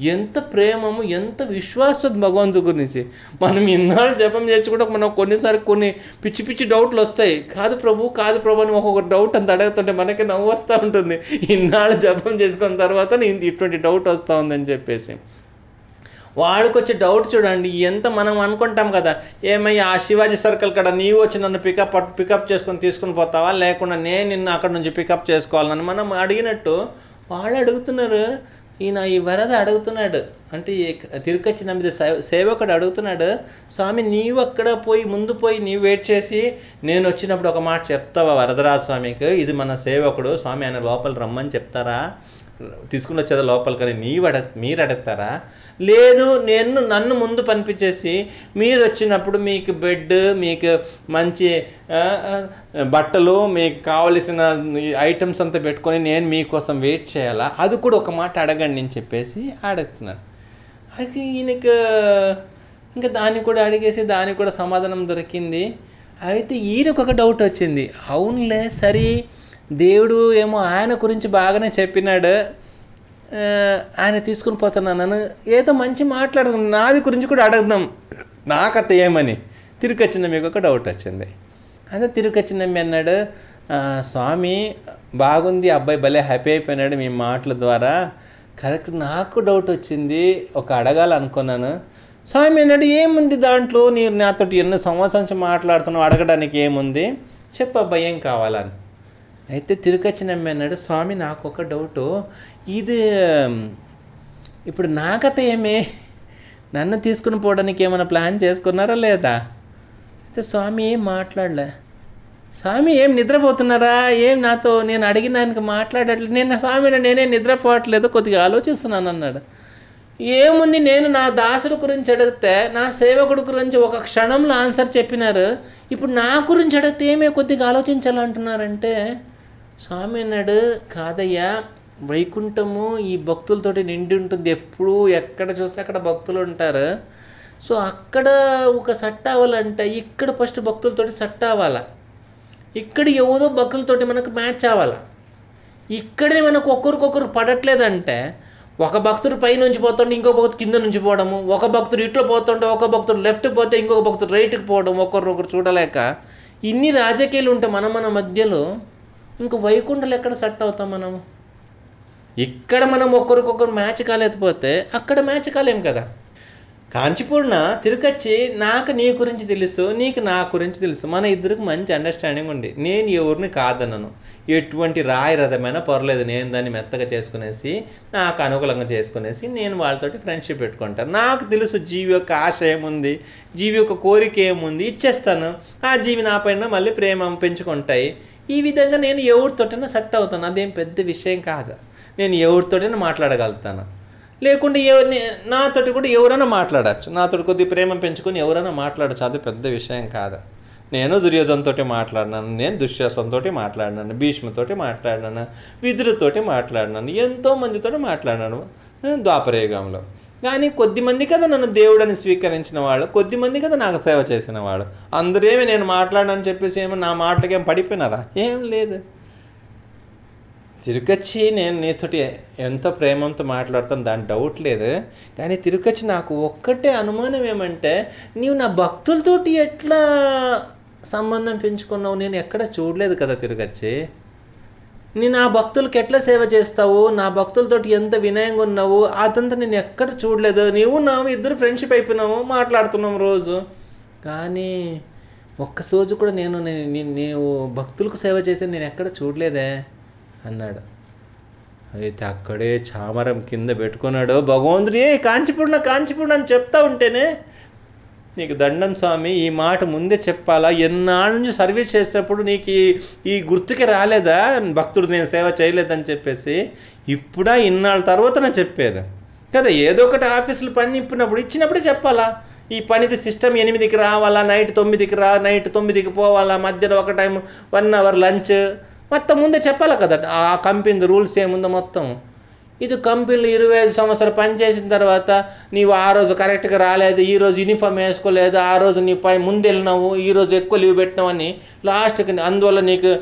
ఎంత ప్రేమము ఎంత విశ్వాసం భగవంతు గురించి. మనం ఇన్నాళ్ళు జపం చేసి కూడా మనం కొన్నిసార్లు కొన్ని పిచ్చి పిచ్చి డౌట్లు వస్తాయి. కాదు ప్రభు కాదు ప్రభు అని ఒక్కొక్క డౌట్ అంత అడుగుతుంటే మనకి నవ్వు వస్తూ ఉంటుంది. ఇన్నాళ్ళు జపం చేసుకున్న తర్వాత నేను ఇటువంటి డౌట్ వస్తూ ఉందని చెప్పేసి. వాళ్ళకి వచ్చే డౌట్ చూడండి ఎంత మనం అనుకుంటాం కదా. ఏమయ్యా ఆ శివాజీ సర్కిల్ కాడ నీవు వచ్చి నన్ను పికప్ పికప్ చేసుకొని తీసుకుని పోతావా? లేకుండా నేను నిన్ను అక్కడ నుంచి పికప్ చేసుకోవాలని మనం అడిగినట్టు వాళ్ళు అడుగుతున్నారు. ఈయన ఈ వరద అడుగుతున్నాడు. అంటే ఈ తిరుకచ్చి నమ్మిద సేవకుడు అడుగుతున్నాడు స్వామి నీవు అక్కడ పోయి ముందు పోయి నీవు వెయిట్ చేసి నేను వచ్చినప్పుడు ఒక మాట చెప్తావా వరదరాజ స్వామికి? ఇది మన సేవకుడు. స్వామి ఆయన లోపల రమ్మని చెప్తారా? తీసుకుని వచ్చేది లోపల కానీ నీవు అడగ మీరు అడుగుతారా? లేదు నేను నన్ను ముందు పంపించేసి మీరు వచ్చినప్పుడు మీకు బెడ్ మీకు మంచి బట్టలు మీకు కావలసిన ఐటమ్స్ అంతా పెట్టుకొని నేను మీకోసం వెయిట్ చేయాలా? అది కూడా ఒక మాట అడగండి అని చెప్పేసి అడుగుతున్నాడు అది ఈయనకు ఇంకా దాన్ని కూడా అడిగేసి దానికి కూడా సమాధానం దొరికింది. అయితే ఈయనకు ఒక డౌట్ వచ్చింది. అవునులే సరే దేవుడు ఏమో ఆయన గురించి బాగానే చెప్పినాడు. ఆయన తీసుకుని పోతున్నాను ఏదో మంచి మాట్లాడుకున్నాం నాది గురించి కూడా అడుగుదాం. నాకత ఏమని? తిరుకొచ్చిన మీకు ఒక డౌట్ వచ్చింది. అదే తిరుకొచ్చినమ్మి అన్నాడు స్వామి బాగుంది అబ్బాయి భలే హ్యాపీ అయిపోయినాడు మీ మాటల ద్వారా. కరెక్ట్ నాకు డౌట్ వచ్చింది ఒక అడగాలనుకున్నాను. స్వామి అన్నాడు ఏముంది దాంట్లో? నీవు నాతోటి ఎన్నో సంవత్సరం నుంచి మాట్లాడుతున్నావు అడగడానికి ఏముంది? చెప్పబ్బా ఏం కావాలని. అయితే తిరుకచ్చినమ్మ అన్నాడు స్వామి నాకు ఒక డౌటు. ఇది ఇప్పుడు నాకత ఏమే? నన్ను తీసుకుని పోవడానికి ఏమైనా ప్లాన్ చేసుకున్నారా లేదా? అయితే స్వామి ఏం మాట్లాడలే. స్వామి ఏం నిద్రపోతున్నారా? ఏం నాతో? నేను అడిగిన దానికి మాట్లాడట్లేదు నేను స్వామి నేనే నిద్రపోవట్లేదు కొద్దిగా ఆలోచిస్తున్నాను అన్నాడు. ఏముంది? నేను నా దాసుడు గురించి అడిగితే నా సేవకుడు గురించి ఒక క్షణంలో ఆన్సర్ చెప్పినారు. ఇప్పుడు నా గురించి అడిగితే ఏమే కొద్దిగా ఆలోచించాలంటున్నారంటే స్వామి అన్నాడు కాదయ్యా వైకుంఠము ఈ భక్తులతోటి నిండి ఉంటుంది. ఎప్పుడు ఎక్కడ చూస్తే అక్కడ భక్తులు ఉంటారు. సో అక్కడ ఒక సెట్ అవ్వాలంటే. ఇక్కడ ఫస్ట్ భక్తులతోటి సెట్ అవ్వాలా? ఇక్కడ ఎవరో భక్తులతోటి మనకు మ్యాచ్ అవ్వాలా? ఇక్కడే మనకు ఒకరికొకరు పడట్లేదంటే ఒక భక్తుడు పై నుంచి పోతుంటే ఇంకో భక్తుడు కింద నుంచి పోవడము ఒక భక్తుడు ఇట్లా పోతుంటే ఒక భక్తుడు లెఫ్ట్ పోతే ఇంకొక భక్తుడు రైట్కి పోవడం ఒకరినొకరు చూడలేక ఇన్ని రాజకీయాలు ఉంటే మన మన మధ్యలో ఇంక వైకుంఠలు ఎక్కడ సెట్ అవుతాం మనము? ఇక్కడ మనం ఒకరికొకరు మ్యాచ్ కాలేకపోతే అక్కడ మ్యాచ్ కాలేం కదా? కాంచిపూర్ణ తిరుకొచ్చి నాకు నీ గురించి తెలుసు నీకు నా గురించి తెలుసు. మన ఇద్దరికి మంచి అండర్స్టాండింగ్ ఉంది. నేను ఎవరిని కాదనను. ఎటువంటి రాయిరథమైనా పర్లేదు. నేను దాన్ని మెత్తగా చేసుకునేసి నాకు అనుకూలంగా చేసుకునేసి నేను వాళ్ళతోటి ఫ్రెండ్షిప్ పెట్టుకుంటాను. నాకు తెలుసు జీవి యొక్క ఆశ ఏముంది జీవి యొక్క కోరిక ఏముంది. ఇచ్చేస్తాను. ఆ జీవి నా పైన మళ్ళీ ప్రేమ పెంచుకుంటాయి. ఈ విధంగా నేను ఎవరితోటైనా సెట్ అవుతాను. అదేం పెద్ద విషయం కాదు. నేను ఎవరితోటైనా మాట్లాడగలుగుతాను. లేకుంటే ఎవరిని నాతోటి కూడా ఎవరైనా మాట్లాడచ్చు. నాతోటి కొద్ది ప్రేమ పెంచుకొని ఎవరైనా మాట్లాడచ్చు. అది పెద్ద విషయం కాదు. నేను దుర్యోధనతో మాట్లాడినాను. నేను దుశ్శాసంతో మాట్లాడినాను. భీష్మతోటి మాట్లాడినాను. విదురుతోటి మాట్లాడినాను. ఎంతో మందితో మాట్లాడినాను ద్వాపరయుగంలో. కానీ కొద్దిమంది కదా నన్ను దేవుడని స్వీకరించిన వాళ్ళు కొద్దిమంది కదా నాకు సేవ చేసిన వాళ్ళు. అందరేమి నేను మాట్లాడనని చెప్పేసి ఏమో నా మాటలకేం పడిపోయినారా? ఏం లేదు. తిరుకొచ్చి నేను నీతోటి ఎంతో ప్రేమంతో మాట్లాడతాను దాని డౌట్ లేదు. కానీ తిరుకొచ్చి నాకు ఒక్కటే అనుమానం ఏమంటే నీవు నా భక్తులతోటి ఎట్లా సంబంధం పెంచుకున్నావు? నేను ఎక్కడ చూడలేదు కదా తిరుగచ్చి. నీ నా భక్తులకి ఎట్లా సేవ చేస్తావు? నా భక్తులతోటి ఎంత వినయంగా ఉన్నావు? అదంతా నేను ఎక్కడ చూడలేదు. నీవు నా ఇద్దరు ఫ్రెండ్షిప్ అయిపోయినావు మాట్లాడుతున్నాం రోజు. కానీ ఒక్క రోజు కూడా నేను నీవు భక్తులకు సేవ చేసి నేను ఎక్కడ చూడలేదే? అన్నాడు. అయితే అక్కడే చామరం కింద పెట్టుకున్నాడు. భగవంతుడు ఏ కాంచిపూర్ణ కాంచిపూర్ణ అని చెప్తా ఉంటేనే నీకు దండం స్వామి ఈ మాట ముందే చెప్పాలా? ఎన్నాళ్ళ నుంచి సర్వీస్ చేసేటప్పుడు నీకు ఈ- గుర్తుకి రాలేదా? భక్తుడు నేను సేవ చేయలేదని చెప్పేసి ఇప్పుడా ఇన్నాళ్ళ తర్వాత నేను చెప్పేది. కదా ఏదో ఒకటి ఆఫీసులు పని ఇప్పినప్పుడు ఇచ్చినప్పుడే చెప్పాలా? ఈ పనిది సిస్టమ్ ఎనిమిదికి రావాలా నైట్ తొమ్మిదికి రా నైట్ తొమ్మిదికి పోవాలా మధ్యలో ఒక టైం వన్ అవర్ లంచ్ మొత్తం ముందే చెప్పాలి కదా? ఆ కంపెనీ రూల్స్ ఏముందో మొత్తం? ఇది కంపెనీలు ఇరవై ఐదు సంవత్సరాలు పనిచేసిన తర్వాత నీవు ఆ రోజు కరెక్ట్గా రాలేదు ఈ రోజు యూనిఫామ్ వేసుకోలేదు ఆ రోజు నీ పని ముందు వెళ్ళినావు ఈ రోజు ఎక్కువ లీవ్ పెట్టినావని లాస్ట్కి అందువల్ల నీకు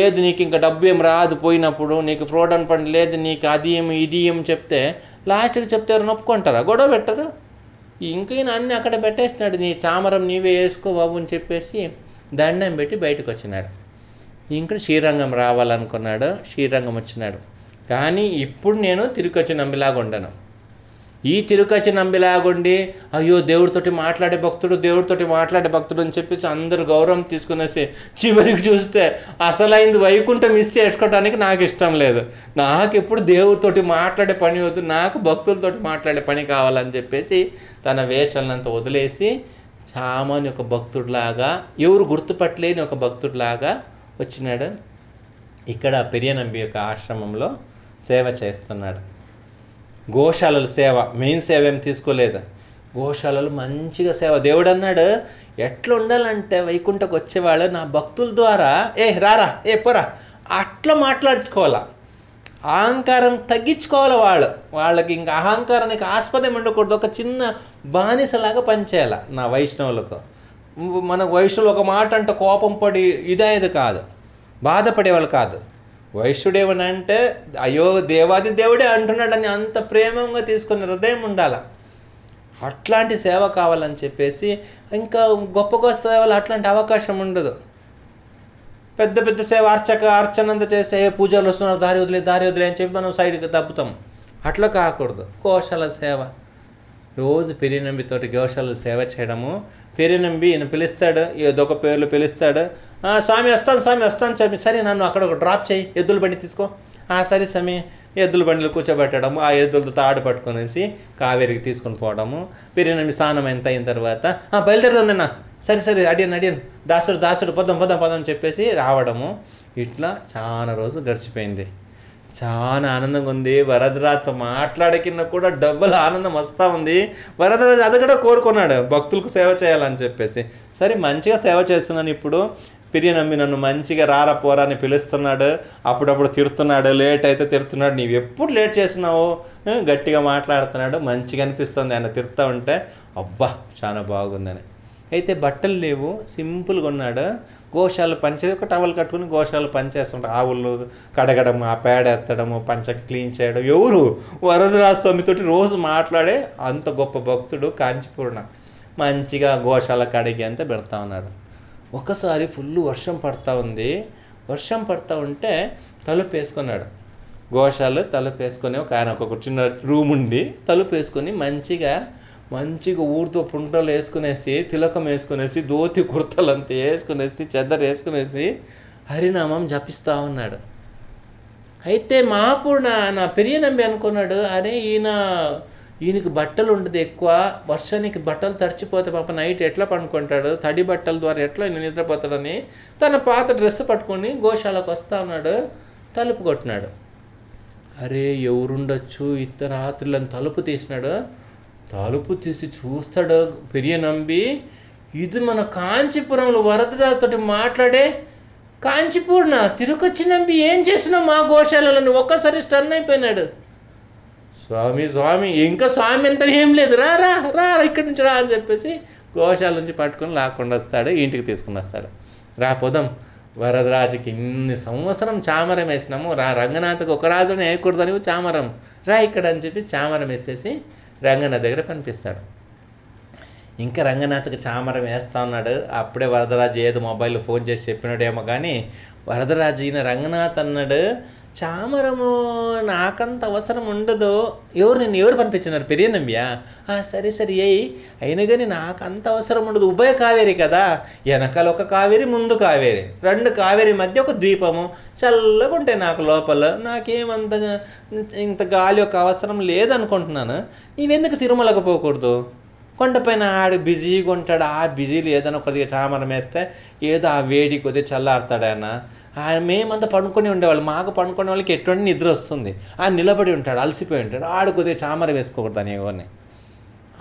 ఏది నీకు ఇంకా డబ్బు ఏం రాదు పోయినప్పుడు నీకు ఫ్రాడ్ అని పని లేదు నీకు అది ఏం ఇది ఏం చెప్తే లాస్ట్కి చెప్తే ఎవరు నొప్పుకుంటారా గొడవ పెట్టరు. ఇంకా అన్నీ అక్కడ పెట్టేసినాడు నీ చామరం నీవే వేసుకో బాబు అని చెప్పేసి దండం పెట్టి బయటకు వచ్చినాడు. ఇంకా శ్రీరంగం రావాలనుకున్నాడు శ్రీరంగం వచ్చినాడు. కానీ ఇప్పుడు నేను తిరుకొచ్చి నంబిలాగా ఉండను ఈ తిరుకచ్చి నంబిలాగుండి అయ్యో దేవుడితోటి మాట్లాడే భక్తుడు దేవుడితోటి మాట్లాడే భక్తుడు అని చెప్పేసి అందరు గౌరవం తీసుకునేసి చివరికి చూస్తే అసలైంది వైకుంఠం మిస్ చేసుకోవడానికి నాకు ఇష్టం లేదు. నాకు ఎప్పుడు దేవుడితోటి మాట్లాడే పని వద్దు నాకు భక్తులతోటి మాట్లాడే పని కావాలని చెప్పేసి తన వేషాలంతా వదిలేసి సామాన్య ఒక భక్తుడిలాగా ఎవరు గుర్తుపట్టలేని ఒక భక్తుడిలాగా వచ్చినాడు. ఇక్కడ పెరియనంబి యొక్క ఆశ్రమంలో సేవ చేస్తున్నాడు. గోశాలల సేవ మెయిన్ సేవ ఏం తీసుకోలేదు. గోశాలలు మంచిగా సేవ. దేవుడు అన్నాడు ఎట్లా ఉండాలంటే వైకుంఠకు వచ్చేవాళ్ళు నా భక్తుల ద్వారా ఏ రారా ఏ పోరా అట్లా మాట్లాడుకోవాలా. అహంకారం తగ్గించుకోవాలి వాళ్ళు. వాళ్ళకి ఇంకా అహంకారానికి ఆస్పదం ఉండకూడదు. ఒక చిన్న బానిసలాగా పనిచేయాలి నా వైష్ణవులకు. మన వైష్ణవులు ఒక మాట అంటే కోపం పడి ఇదయ్యేది కాదు. బాధపడేవాళ్ళు కాదు. వైశ్యుడేమని అంటే అయ్యో దేవాది దేవుడే అంటున్నాడని అంత ప్రేమంగా తీసుకుని హృదయం ఉండాల. అట్లాంటి సేవ కావాలని చెప్పేసి ఇంకా గొప్ప గొప్ప సేవలు అట్లాంటి అవకాశం ఉండదు. పెద్ద పెద్ద సేవ అర్చక అర్చనంత చేస్తే ఏ పూజలు వస్తున్నారు దారి వదిలే దారి వదిలే అని చెప్పి మనం సైడ్కి తప్పుతాం. అట్లా కాకూడదు. కోశాల సేవ. రోజు పెరినంబితోటి గోశాల సేవ చేయడము. పెరినంబి ఈయన పిలుస్తాడు ఏదో ఒక పేర్లు పిలుస్తాడు. "ఆ, స్వామి వస్తాను స్వామి వస్తాను స్వామి. సరే నన్ను అక్కడ ఒక డ్రాప్ చేయి ఎద్దుల బండి తీసుకో. "ఆ, సరే స్వామి. ఎద్దుల బండిలో కూర్చోబెట్టడము ఆ ఎద్దులతో తాడు పట్టుకునేసి కావేరికి తీసుకొని పోవడము. పెరినంబి స్నానం ఎంత అయిన తర్వాత "ఆ, బయలుదేరదాం నిన్న. సరే సరే అడియను అడియను దాసుడు దాసుడు పొద్దాం పొద్దాం పొద్దాం చెప్పేసి రావడము. ఇట్లా చాలా రోజులు గడిచిపోయింది. చాలా ఆనందంగా ఉంది. వరదరాజుతో మాట్లాడకిన కూడా డబ్బులు ఆనందం వస్తూ ఉంది. వరదరాజు అది కూడా కోరుకున్నాడు. భక్తులకు సేవ చేయాలని చెప్పేసి. సరే మంచిగా సేవ చేస్తున్నాను ఇప్పుడు. పిరియనమ్మి నన్ను మంచిగా రారా పోరా అని పిలుస్తున్నాడు. అప్పుడప్పుడు తిడుతున్నాడు. లేట్ అయితే తిడుతున్నాడు. నీవు ఎప్పుడు లేట్ చేస్తున్నావు? గట్టిగా మాట్లాడుతున్నాడు. మంచిగా అనిపిస్తుంది ఆయన తిడుతూ ఉంటే. అబ్బా చాలా బాగుందని. అయితే బట్టలు లేవు సింపుల్గా ఉన్నాడు గోశాల పంచే ఒక టవల్ కట్టుకుని గోశాల పనిచేస్తుంటారు ఆవులు కడగడం ఆ పేడ ఎత్తడము పంచ క్లీన్ చేయడం. ఎవరు? వరదరాజ స్వామితోటి రోజు మాట్లాడే అంత గొప్ప భక్తుడు కాంచీపూర్ణ మంచిగా గోశాల కడిగి అంతా పెడతా ఉన్నాడు. ఒకసారి ఫుల్ వర్షం పడతా ఉంది. వర్షం పడతా ఉంటే తలుపు వేసుకున్నాడు. గోశాలు తలుపు వేసుకొని ఒక ఆయన ఒక చిన్న రూమ్ ఉండి తలుపు వేసుకొని మంచిగా మంచిగా ఊరితో పుంటలు వేసుకునేసి తిలకం వేసుకునేసి దోతి కుర్తలు అంతా వేసుకునేసి చెద్దరు వేసుకునేసి హరినామం జపిస్తూ ఉన్నాడు. అయితే మాపు నా నా పెరియ నంబి అనుకున్నాడు అరే ఈయన ఈయనకి బట్టలు ఉండదు ఎక్కువ వర్షానికి బట్టలు తడిచిపోతే పాప నైట్ ఎట్లా పండుకుంటాడు తడి బట్టల ద్వారా ఎట్లా ఈయన నిద్రపోతాడని తన పాత డ్రెస్ పట్టుకొని గోశాలకు వస్తా ఉన్నాడు తలుపు కొట్టినాడు. అరే ఎవరుండొచ్చు ఇతర రాత్రులను తలుపు తీసినాడు తలుపు తీసి చూస్తాడు పెరియ నంబి. ఇది మన కాంచీపురంలో వరదరాతోటి మాట్లాడే కాంచీపూర్ణ తిరుకొచ్చి నంబి ఏం చేసినావు మా గోశాలలో ఒక్కసారి స్టన్ అయిపోయినాడు. స్వామి స్వామి ఇంకా స్వామి అంత ఏం లేదు. రా రా రా ఇక్కడి నుంచి రా అని చెప్పేసి గోశాల నుంచి పట్టుకొని లాక్కుండా వస్తాడు ఇంటికి తీసుకుని వస్తాడు. రా పోదాం. వరదరాజుకి ఇన్ని సంవత్సరం చామరం వేసినాము. రా రంగనాథకు ఒక రాజుని వేయకూడదని చామరం. రా ఇక్కడ అని చెప్పి చామరం వేసేసి రంగనాథ్ దగ్గర పనిపిస్తాడు ఇంకా రంగనాథ్కి చామరం వేస్తా ఉన్నాడు. అప్పుడే వరదరాజు ఏదో మొబైల్ ఫోన్ చేసి చెప్పినాడేమో కానీ వరదరాజు ఈయన రంగనాథ్ అన్నాడు చామరము నాకంత అవసరం ఉండదు? ఎవరు నేను ఎవరు పంపించినారు? పెరియనమ్యా? "ఆ, సరే సరే ఏయ్. అయినా కానీ నాకు అంత అవసరం ఉండదు. ఉభయ కావేరి కదా? వెనకాల ఒక కావేరి ముందు కావేరి. రెండు కావేరి మధ్య ఒక ద్వీపము. చల్లగా ఉంటాయి నాకు లోపల. నాకేమంత ఇంత గాలి ఒక అవసరం లేదనుకుంటున్నాను. నీవెందుకు తిరుమలకు పోకూడదు? కొండపైన ఆడు బిజీగా ఉంటాడు ఆ బిజీలు ఏదైనా కొద్దిగా చామరం వేస్తే ఏదో ఆ వేడి కొద్దిగా చల్లారుతాడు ఆయన. ఆయన మేమంతా పడుకొని ఉండేవాళ్ళు. మాకు పడుకునే వాళ్ళకి ఎటువంటి నిద్ర వస్తుంది? ఆ నిలబడి ఉంటాడు అలసిపోయి ఉంటాడు. ఆడుకుతే చామర వేసుకోకూడదు అని ఎవరిని.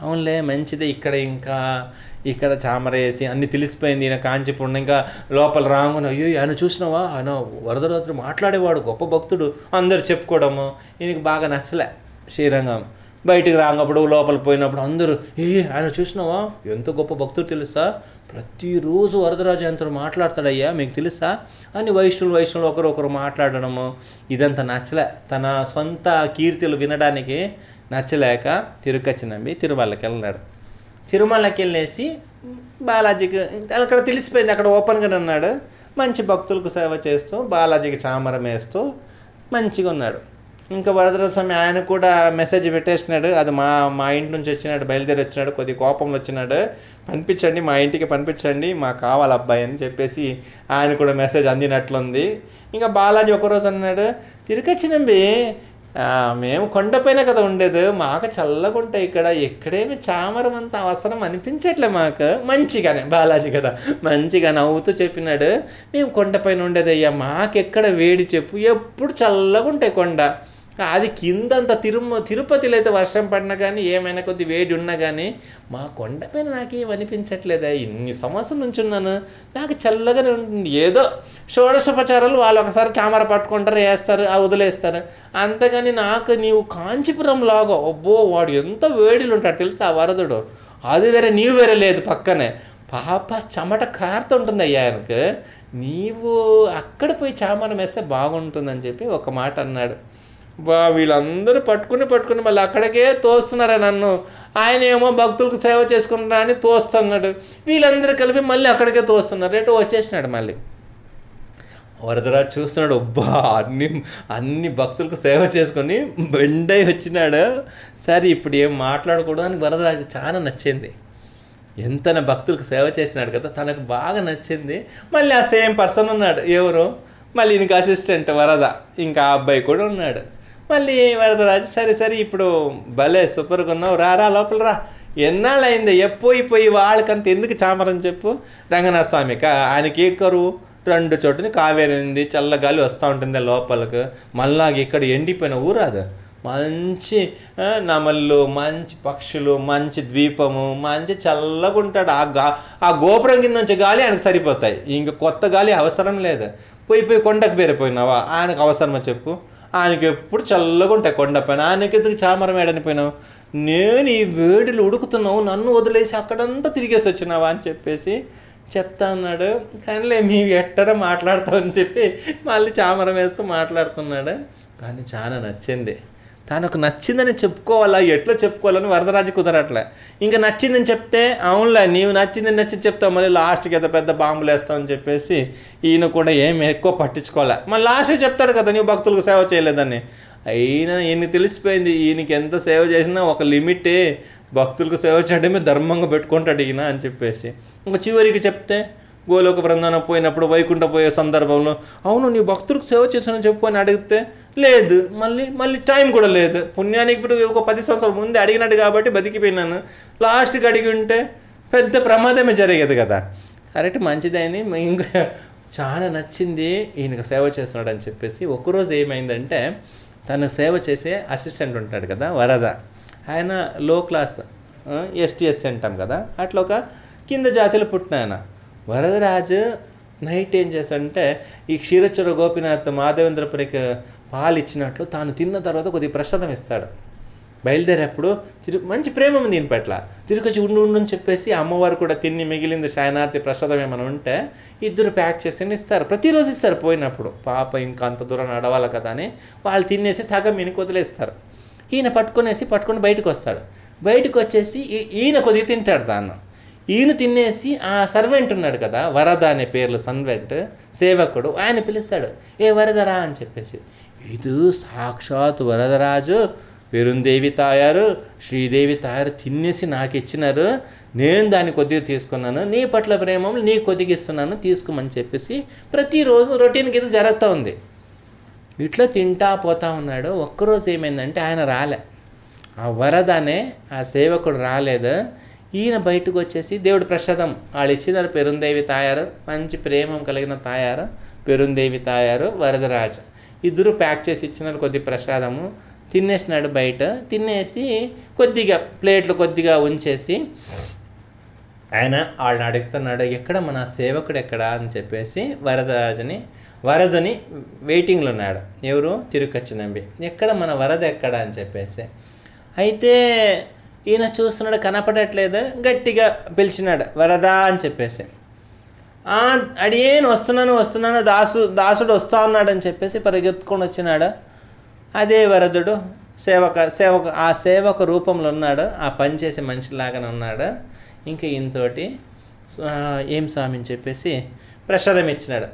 అవునులే మంచిదే. ఇక్కడ ఇంకా ఇక్కడ చామర వేసి అన్ని తెలిసిపోయింది. ఈయన కాంచీపురం ఇంకా లోపల రాముని అయ్యో ఆయన చూసినావా? ఆయన వరదరాజుడు మాట్లాడేవాడు గొప్ప భక్తుడు. అందరు చెప్పుకోవడము. ఈయనకి బాగా నచ్చలే శ్రీరంగం. బయటికి రాగప్పుడు లోపల పోయినప్పుడు అందరూ ఏ ఆయన చూసినావా? ఎంత గొప్ప భక్తుడు తెలుసా? ప్రతిరోజు వరదరాజు ఎంతో మాట్లాడతాడయ్యా మీకు తెలుసా? అని వైష్ణవులు వైష్ణవులు ఒకరు ఒకరు మాట్లాడడము ఇదంతా నచ్చలే. తన సొంత కీర్తిలు వినడానికి నచ్చలేక తిరుక్కచ్చి నమ్మి తిరుమలకి వెళ్ళినాడు తిరుమలకి వెళ్ళేసి బాలాజీకి అక్కడ తెలిసిపోయింది అక్కడ ఓపెన్గా ఉన్నాడు మంచి భక్తులకు సేవ చేస్తూ బాలాజీకి చామరం వేస్తూ మంచిగా ఉన్నాడు ఇంకా వరదరాజ స్వామి ఆయన కూడా మెసేజ్ పెట్టేసినాడు. అది మా మా ఇంటి నుంచి వచ్చినాడు బయలుదేరి వచ్చినాడు కొద్ది కోపంలో వచ్చినాడు. పంపించండి మా ఇంటికి పంపించండి మాకు కావాలి అబ్బాయి అని చెప్పేసి ఆయన కూడా మెసేజ్ అందినట్లుంది. ఇంకా బాలాజీ ఒకరోజు అన్నాడు తిరిగొచ్చినంబి మేము కొండపైన కదా ఉండేది. మాకు చల్లగా ఉంటాయి ఇక్కడ. ఎక్కడేమి చామరం అంత అవసరం అనిపించట్లే మాకు. మంచిగానే బాలాజీ కదా మంచిగా నవ్వుతూ చెప్పినాడు. మేము కొండపైన ఉండేది అయ్యా మాకెక్కడ వేడి చెప్పు? ఎప్పుడు చల్లగా ఉంటాయి కొండ. అది కిందంత తిరుమ తిరుపతిలో అయితే వర్షం పడినా కానీ ఏమైనా కొద్ది వేడి ఉన్నా కానీ మా కొండపైన నాకేం అనిపించట్లేదా. ఇన్ని సంవత్సరం నుంచి ఉన్నాను. నాకు చల్లగానే ఉంటుంది. ఏదో షోడశోపచారాలు వాళ్ళు ఒకసారి చామర పట్టుకుంటారు వేస్తారు ఆ వదిలేస్తారు. అంతేగాని నాకు నీవు కాంచీపురం లాగా అబ్బో వాడు ఎంత వేడిలు ఉంటాడు తెలుసా ఆ వరదుడు? అది వేరే నీవు వేరే లేదు పక్కనే. పాప చెమట కారుతుంటుంది అయ్యా ఆయనకు. నీవు అక్కడ పోయి చామరం వేస్తే బాగుంటుందని చెప్పి ఒక మాట అన్నాడు. వీళ్ళందరూ పట్టుకుని పట్టుకుని మళ్ళీ అక్కడికే తోస్తున్నారా నన్ను. ఆయన ఏమో భక్తులకు సేవ చేసుకుంటున్నా అని తోస్తున్నాడు. వీళ్ళందరూ కలిపి మళ్ళీ అక్కడికే తోస్తున్నారు. రేటు వచ్చేసినాడు మళ్ళీ? వరదరాజు చూస్తున్నాడు. అబ్బా అన్ని అన్ని భక్తులకు సేవ చేసుకొని బెండై వచ్చినాడు. సరే ఇప్పుడు ఏం మాట్లాడకూడదు అని వరదరాజు చాలా నచ్చింది. ఎంత భక్తులకు సేవ చేసినాడు కదా తనకు బాగా నచ్చింది. మళ్ళీ ఆ సేమ్ పర్సన్ ఉన్నాడు. ఎవరు? మళ్ళీ ఇంక అసిస్టెంట్ వరద. ఇంకా ఆ అబ్బాయి కూడా ఉన్నాడు. మళ్ళీ వరదరాజు సరే సరే ఇప్పుడు భలే సూపర్గా ఉన్నావు. రా రా లోపల రా. ఎన్నాళ్ళైంది ఎప్పోయి పోయి వాళ్ళకంత ఎందుకు చామరం చెప్పు? రంగనాథ స్వామిక ఆయనకి ఏ కరువు? రెండు చోటుని కావేరి ఉంది చల్లగాలి వస్తూ ఉంటుంది లోపలికి. మళ్ళా ఇక్కడ ఎండిపోయిన ఊరాదు మంచి నమళ్ళు మంచి పక్షులు మంచి ద్వీపము మంచి చల్లగా ఉంటాడు. ఆ గా ఆ గోపురం కింద నుంచి గాలి ఆయనకు సరిపోతాయి. ఇంక కొత్త గాలి అవసరం లేదు. పోయి పోయి కొండకు పేరిపోయినావా ఆయనకు అవసరమా చెప్పు? ఆయనకి ఎప్పుడు చల్లగా ఉంటాయి కొండపైన ఆయనకెందుకు ఎందుకు చామరం ఏడనిపోయినావు? నేను ఈ వేడిలు ఉడుకుతున్నావు నన్ను వదిలేసి అక్కడంతా తిరిగేసి వచ్చినావా అని చెప్పేసి చెప్తా ఉన్నాడు కానీలే మీ ఎట్టర మాట్లాడతామని చెప్పి మళ్ళీ చామరం వేస్తూ మాట్లాడుతున్నాడు. కానీ చాలా నచ్చింది. తనకు నచ్చిందని చెప్పుకోవాలా? ఎట్లా చెప్పుకోవాలని వరదరాజు కుదరట్లే. ఇంకా నచ్చిందని చెప్తే అవునులే నీవు నచ్చిందని నచ్చింది చెప్తావు మళ్ళీ లాస్ట్కి ఎంత పెద్ద బాంబులు వేస్తావని చెప్పేసి ఈయన కూడా ఏం ఎక్కువ పట్టించుకోలే మళ్ళీ లాస్ట్ చెప్తాడు కదా నీవు భక్తులకు సేవ చేయలేదని. అయినా ఈయన తెలిసిపోయింది ఈయనకి ఎంత సేవ చేసినా ఒక లిమిటే భక్తులకు సేవ చేయడమే ధర్మంగా పెట్టుకుంటాడు ఈయన అని చెప్పేసి. ఇంకా చివరికి చెప్తే గోలోక బృందానం పోయినప్పుడు వైకుంఠ పోయే సందర్భంలో అవును నీ భక్తులకు సేవ చేశానని చెప్పు అని అడిగితే లేదు మళ్ళీ మళ్ళీ టైం కూడా లేదు. పుణ్యానికి ఇప్పుడు ఒక పది సంవత్సరాల ముందే అడిగినట్టు కాబట్టి బతికిపోయినాను. లాస్ట్కి అడిగి ఉంటే పెద్ద ప్రమాదమే జరిగేది కదా. కరెక్ట్ మంచిదైంది. ఇంకా చాలా నచ్చింది. ఈయనకు సేవ చేస్తున్నాడు అని చెప్పేసి ఒకరోజు ఏమైందంటే తను సేవ చేసే అసిస్టెంట్ ఉంటాడు కదా వరద. ఆయన లో క్లాస్ ఎస్టీఎస్సీ అంటాం కదా. అట్లా ఒక కింద జాతిలో పుట్టిన ఆయన. వరదరాజు నైట్ ఏం చేశాడంటే ఈ క్షీరచర గోపినాథ్ మాధవేంద్రపురికి పాలు ఇచ్చినట్లు తాను తిన్న తర్వాత కొద్దిగా ప్రసాదం ఇస్తాడు. బయలుదేరేప్పుడు తిరు మంచి ప్రేమ ఉంది దీని పట్ల. తిరుకొచ్చి ఉండు ఉండు అని చెప్పేసి అమ్మవారు కూడా తిని మిగిలింది శాయనార్థి ప్రసాదం ఏమైనా ఉంటే ఇద్దరు ప్యాక్ చేసి ఇస్తారు. ప్రతిరోజు ఇస్తారు పోయినప్పుడు. పాప ఇంకా అంత దూరం నడవాలి కదా అని వాళ్ళు తినేసి సగం ఈయనకి వదిలేస్తారు. ఈయన పట్టుకొనేసి పట్టుకొని బయటకు వస్తాడు. బయటకు వచ్చేసి ఈయన కొద్దిగా తింటాడు తాను ఈయన తినేసి ఆ సర్వెంట్ ఉన్నాడు కదా వరద అనే పేర్లు సర్వెంట్ సేవకుడు ఆయన పిలుస్తాడు. ఏ వరదరా? అని చెప్పేసి. ఇది సాక్షాత్ వరదరాజు పెరుందేవి తాయారు శ్రీదేవి తాయారు తినేసి నాకు ఇచ్చినారు. నేను దాన్ని కొద్దిగా తీసుకున్నాను. నీ పట్ల ప్రేమం నీ కొద్దిగా ఇస్తున్నాను తీసుకోమని చెప్పేసి ప్రతిరోజు రొటీన్కి ఇది జరుగుతూ ఉంది. ఇట్లా తింటా పోతా ఉన్నాడు. ఒక్కరోజు ఏమైందంటే ఆయన రాలే. ఆ వరదనే ఆ సేవకుడు రాలేదు. ఈయన బయటకు వచ్చేసి దేవుడు ప్రసాదం వాళ్ళు ఇచ్చినారు పెరుందేవి తాయారు మంచి ప్రేమం కలిగిన తాయారు పెరుందేవి తాయారు వరదరాజు ఇద్దరు ప్యాక్ చేసి ఇచ్చినారు కొద్ది ప్రసాదము. తినేసినాడు బయట. తినేసి కొద్దిగా ప్లేట్లు కొద్దిగా ఉంచేసి ఆయన వాళ్ళని అడుగుతున్నాడు ఎక్కడ మన సేవకుడు ఎక్కడ? అని చెప్పేసి వరదరాజుని వరదని వెయిటింగ్లో ఉన్నాడు. ఎవరు? తిరుకచ్చి నంబి. ఎక్కడ మన వరద ఎక్కడ? అని చెప్పేసి. అయితే ఈయన చూస్తున్నాడు కనపడట్లేదు గట్టిగా పిలిచినాడు వరదా అని చెప్పేసి. అడియేను వస్తున్నాను వస్తున్నాను దాసు దాసుడు వస్తా ఉన్నాడు అని చెప్పేసి పరిగెత్తుకొని వచ్చినాడు. అదే వరదుడు సేవక సేవక ఆ సేవక రూపంలో ఉన్నాడు ఆ పని చేసే మనిషిలాగానే ఉన్నాడు. ఇంకా ఈయనతోటి ఏం స్వామి అని చెప్పేసి ప్రసాదం ఇచ్చినాడు.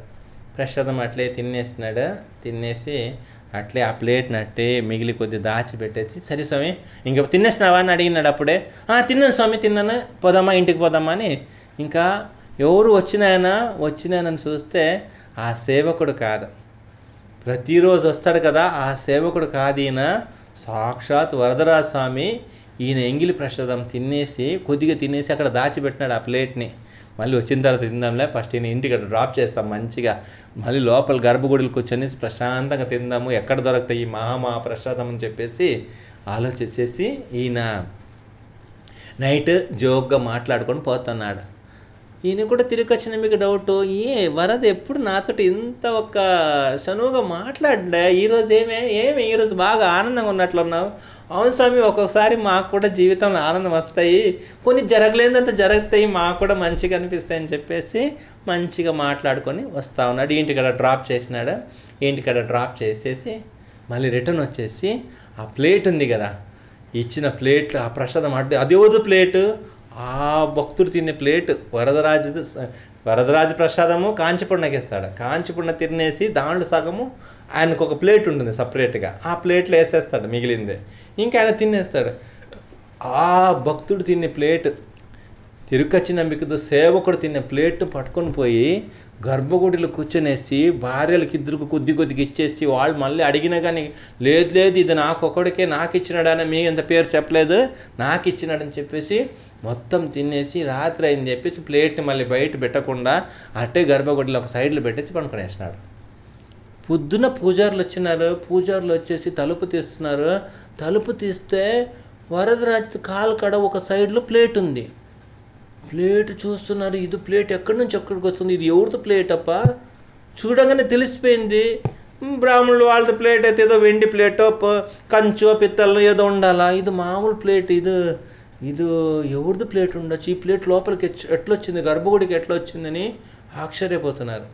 ప్రసాదం అట్లే తినేసినాడు. తినేసి అట్లే ఆ ప్లేట్ నట్టే మిగిలి కొద్ది దాచిపెట్టేసి సరే స్వామి ఇంకా తినేసినావా? అని అడిగినాడు అప్పుడే. తిన్నాను స్వామి తిన్నాను. పోదామా ఇంటికి పోదామా? అని. ఇంకా ఎవరు వచ్చినాయన వచ్చినాయనని చూస్తే ఆ సేవకుడు కాదు. ప్రతిరోజు వస్తాడు కదా ఆ సేవకుడు కాదు ఈయన. సాక్షాత్ వరదరాజ స్వామి ఈయన ఎంగిలి ప్రసాదం తినేసి కొద్దిగా తినేసి అక్కడ దాచిపెట్టినాడు ఆ ప్లేట్ని. మళ్ళీ వచ్చిన తర్వాత తిందాంలే ఫస్ట్ నేను ఇంటికి డ్రాప్ చేస్తాం మంచిగా. మళ్ళీ లోపల గర్భగుడికి కూర్చొని ప్రశాంతంగా తిందాము ఎక్కడ దొరుకుతాయి ఈ మహామహా ప్రసాదం అని చెప్పేసి ఆలోచించేసి ఈయన నైట్ జోక్గా మాట్లాడుకొని పోతున్నాడు. ఈయన కూడా తిరిగి వచ్చిన మీకు డౌట్ ఏ వరద ఎప్పుడు నాతోటి ఇంత ఒక చనువుగా మాట్లాడినా ఈరోజు ఏమే ఏమి? ఈరోజు బాగా ఆనందంగా ఉన్నట్లున్నావు అవును స్వామి ఒక్కొక్కసారి మాకు కూడా జీవితంలో ఆనందం వస్తాయి. కొన్ని జరగలేదంత జరుగుతాయి. మాకు కూడా మంచిగా అనిపిస్తాయి అని చెప్పేసి మంచిగా మాట్లాడుకొని వస్తా ఉన్నాడు. ఇంటికాడ డ్రాప్ చేసినాడు. ఇంటికాడ డ్రాప్ చేసేసి మళ్ళీ రిటర్న్ వచ్చేసి ఆ ప్లేట్ ఉంది కదా. ఇచ్చిన ప్లేట్ ఆ ప్రసాదం అడ్డు అది ప్లేటు ఆ భక్తుడు తినే ప్లేట్ వరదరాజు వరదరాజు ప్రసాదము కాంచిపుండకి ఇస్తాడు తినేసి దాంట్లో సగము ఆయనకు ఒక ప్లేట్ ఉంటుంది సపరేట్గా. ఆ ప్లేట్లో వేసేస్తాడు మిగిలిందే. ఇంకా ఆయన తినేస్తాడు. ఆ భక్తుడు తినే ప్లేట్ తిరుకచ్చి నమ్మికతో సేవకుడు తినే ప్లేట్ను పట్టుకొని పోయి గర్భగుడిలో కూర్చొనేసి భార్యలకి ఇద్దరికి కొద్ది కొద్దిగా ఇచ్చేసి వాళ్ళు మళ్ళీ అడిగినా కానీ లేదు లేదు ఇది నాకు ఒకడికే నాకు ఇచ్చినాడని మీ ఎంత పేరు చెప్పలేదు నాకు ఇచ్చినాడని చెప్పేసి మొత్తం తినేసి రాత్రి అయింది చెప్పేసి ప్లేట్ని మళ్ళీ బయట పెట్టకుండా అట్టే గర్భగుడిలో ఒక సైడ్లో పెట్టేసి పనుకునేసినాడు పొద్దున పూజారులు వచ్చినారు పూజారులు వచ్చేసి తలుపు తీస్తున్నారు. తలుపు తీస్తే వరదరాజు కాలు కడ ఒక సైడ్లో ప్లేట్ ఉంది. ప్లేట్ చూస్తున్నారు. ఇది ప్లేట్ ఎక్కడి నుంచి ఎక్కడికి వస్తుంది? ఇది ఎవరిది ప్లేట్ అప్ప? చూడగానే తెలిసిపోయింది. బ్రాహ్మణులు వాళ్ళది ప్లేట్ అయితే ఏదో వెండి ప్లేటో కంచో పిత్తల్లో ఏదో ఉండాలా? ఇది మామూలు ప్లేట్. ఇది ఇది ఎవరిది ప్లేట్ ఉండొచ్చు? ఈ ప్లేట్ లోపలికి ఎట్లొచ్చింది? గర్భగుడికి ఎట్లా వచ్చిందని ఆశ్చర్యపోతున్నారు.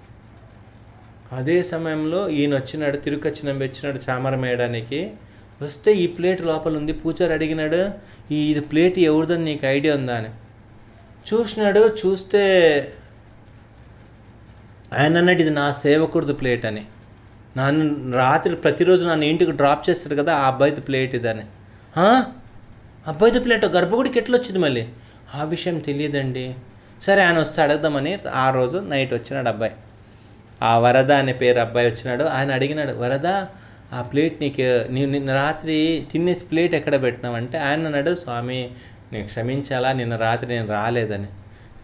అదే సమయంలో ఈయన వచ్చినాడు తిరుకొచ్చిన వచ్చినాడు చామరం వేయడానికి. వస్తే ఈ ప్లేట్ లోపల ఉంది పూజారి అడిగినాడు ఈ ఇది ప్లేట్ ఎవరిదని నీకు ఐడియా ఉందా? అని. చూసినాడు చూస్తే ఆయన అన్నట్టు ఇది నా సేవకుడిది ప్లేట్ అని. నన్ను రాత్రి ప్రతిరోజు నన్ను ఇంటికి డ్రాప్ చేస్తాడు కదా ఆ అబ్బాయిది ప్లేట్ ఇదని. "ఆ? అబ్బాయిది ప్లేట్? గర్భగుడికి ఎట్లా వచ్చింది మళ్ళీ? ఆ విషయం తెలియదండి. సరే ఆయన వస్తే అడుగుదామని ఆ రోజు నైట్ వచ్చినాడు అబ్బాయి. ఆ వరద అనే పేరు అబ్బాయి వచ్చినాడు. ఆయన అడిగినాడు వరద ఆ ప్లేట్ నీకు నీవు నిన్న రాత్రి తినేసి ప్లేట్ ఎక్కడ పెట్టినావంటే ఆయన అన్నాడు స్వామి నేను క్షమించాలా? నిన్న రాత్రి నేను రాలేదని.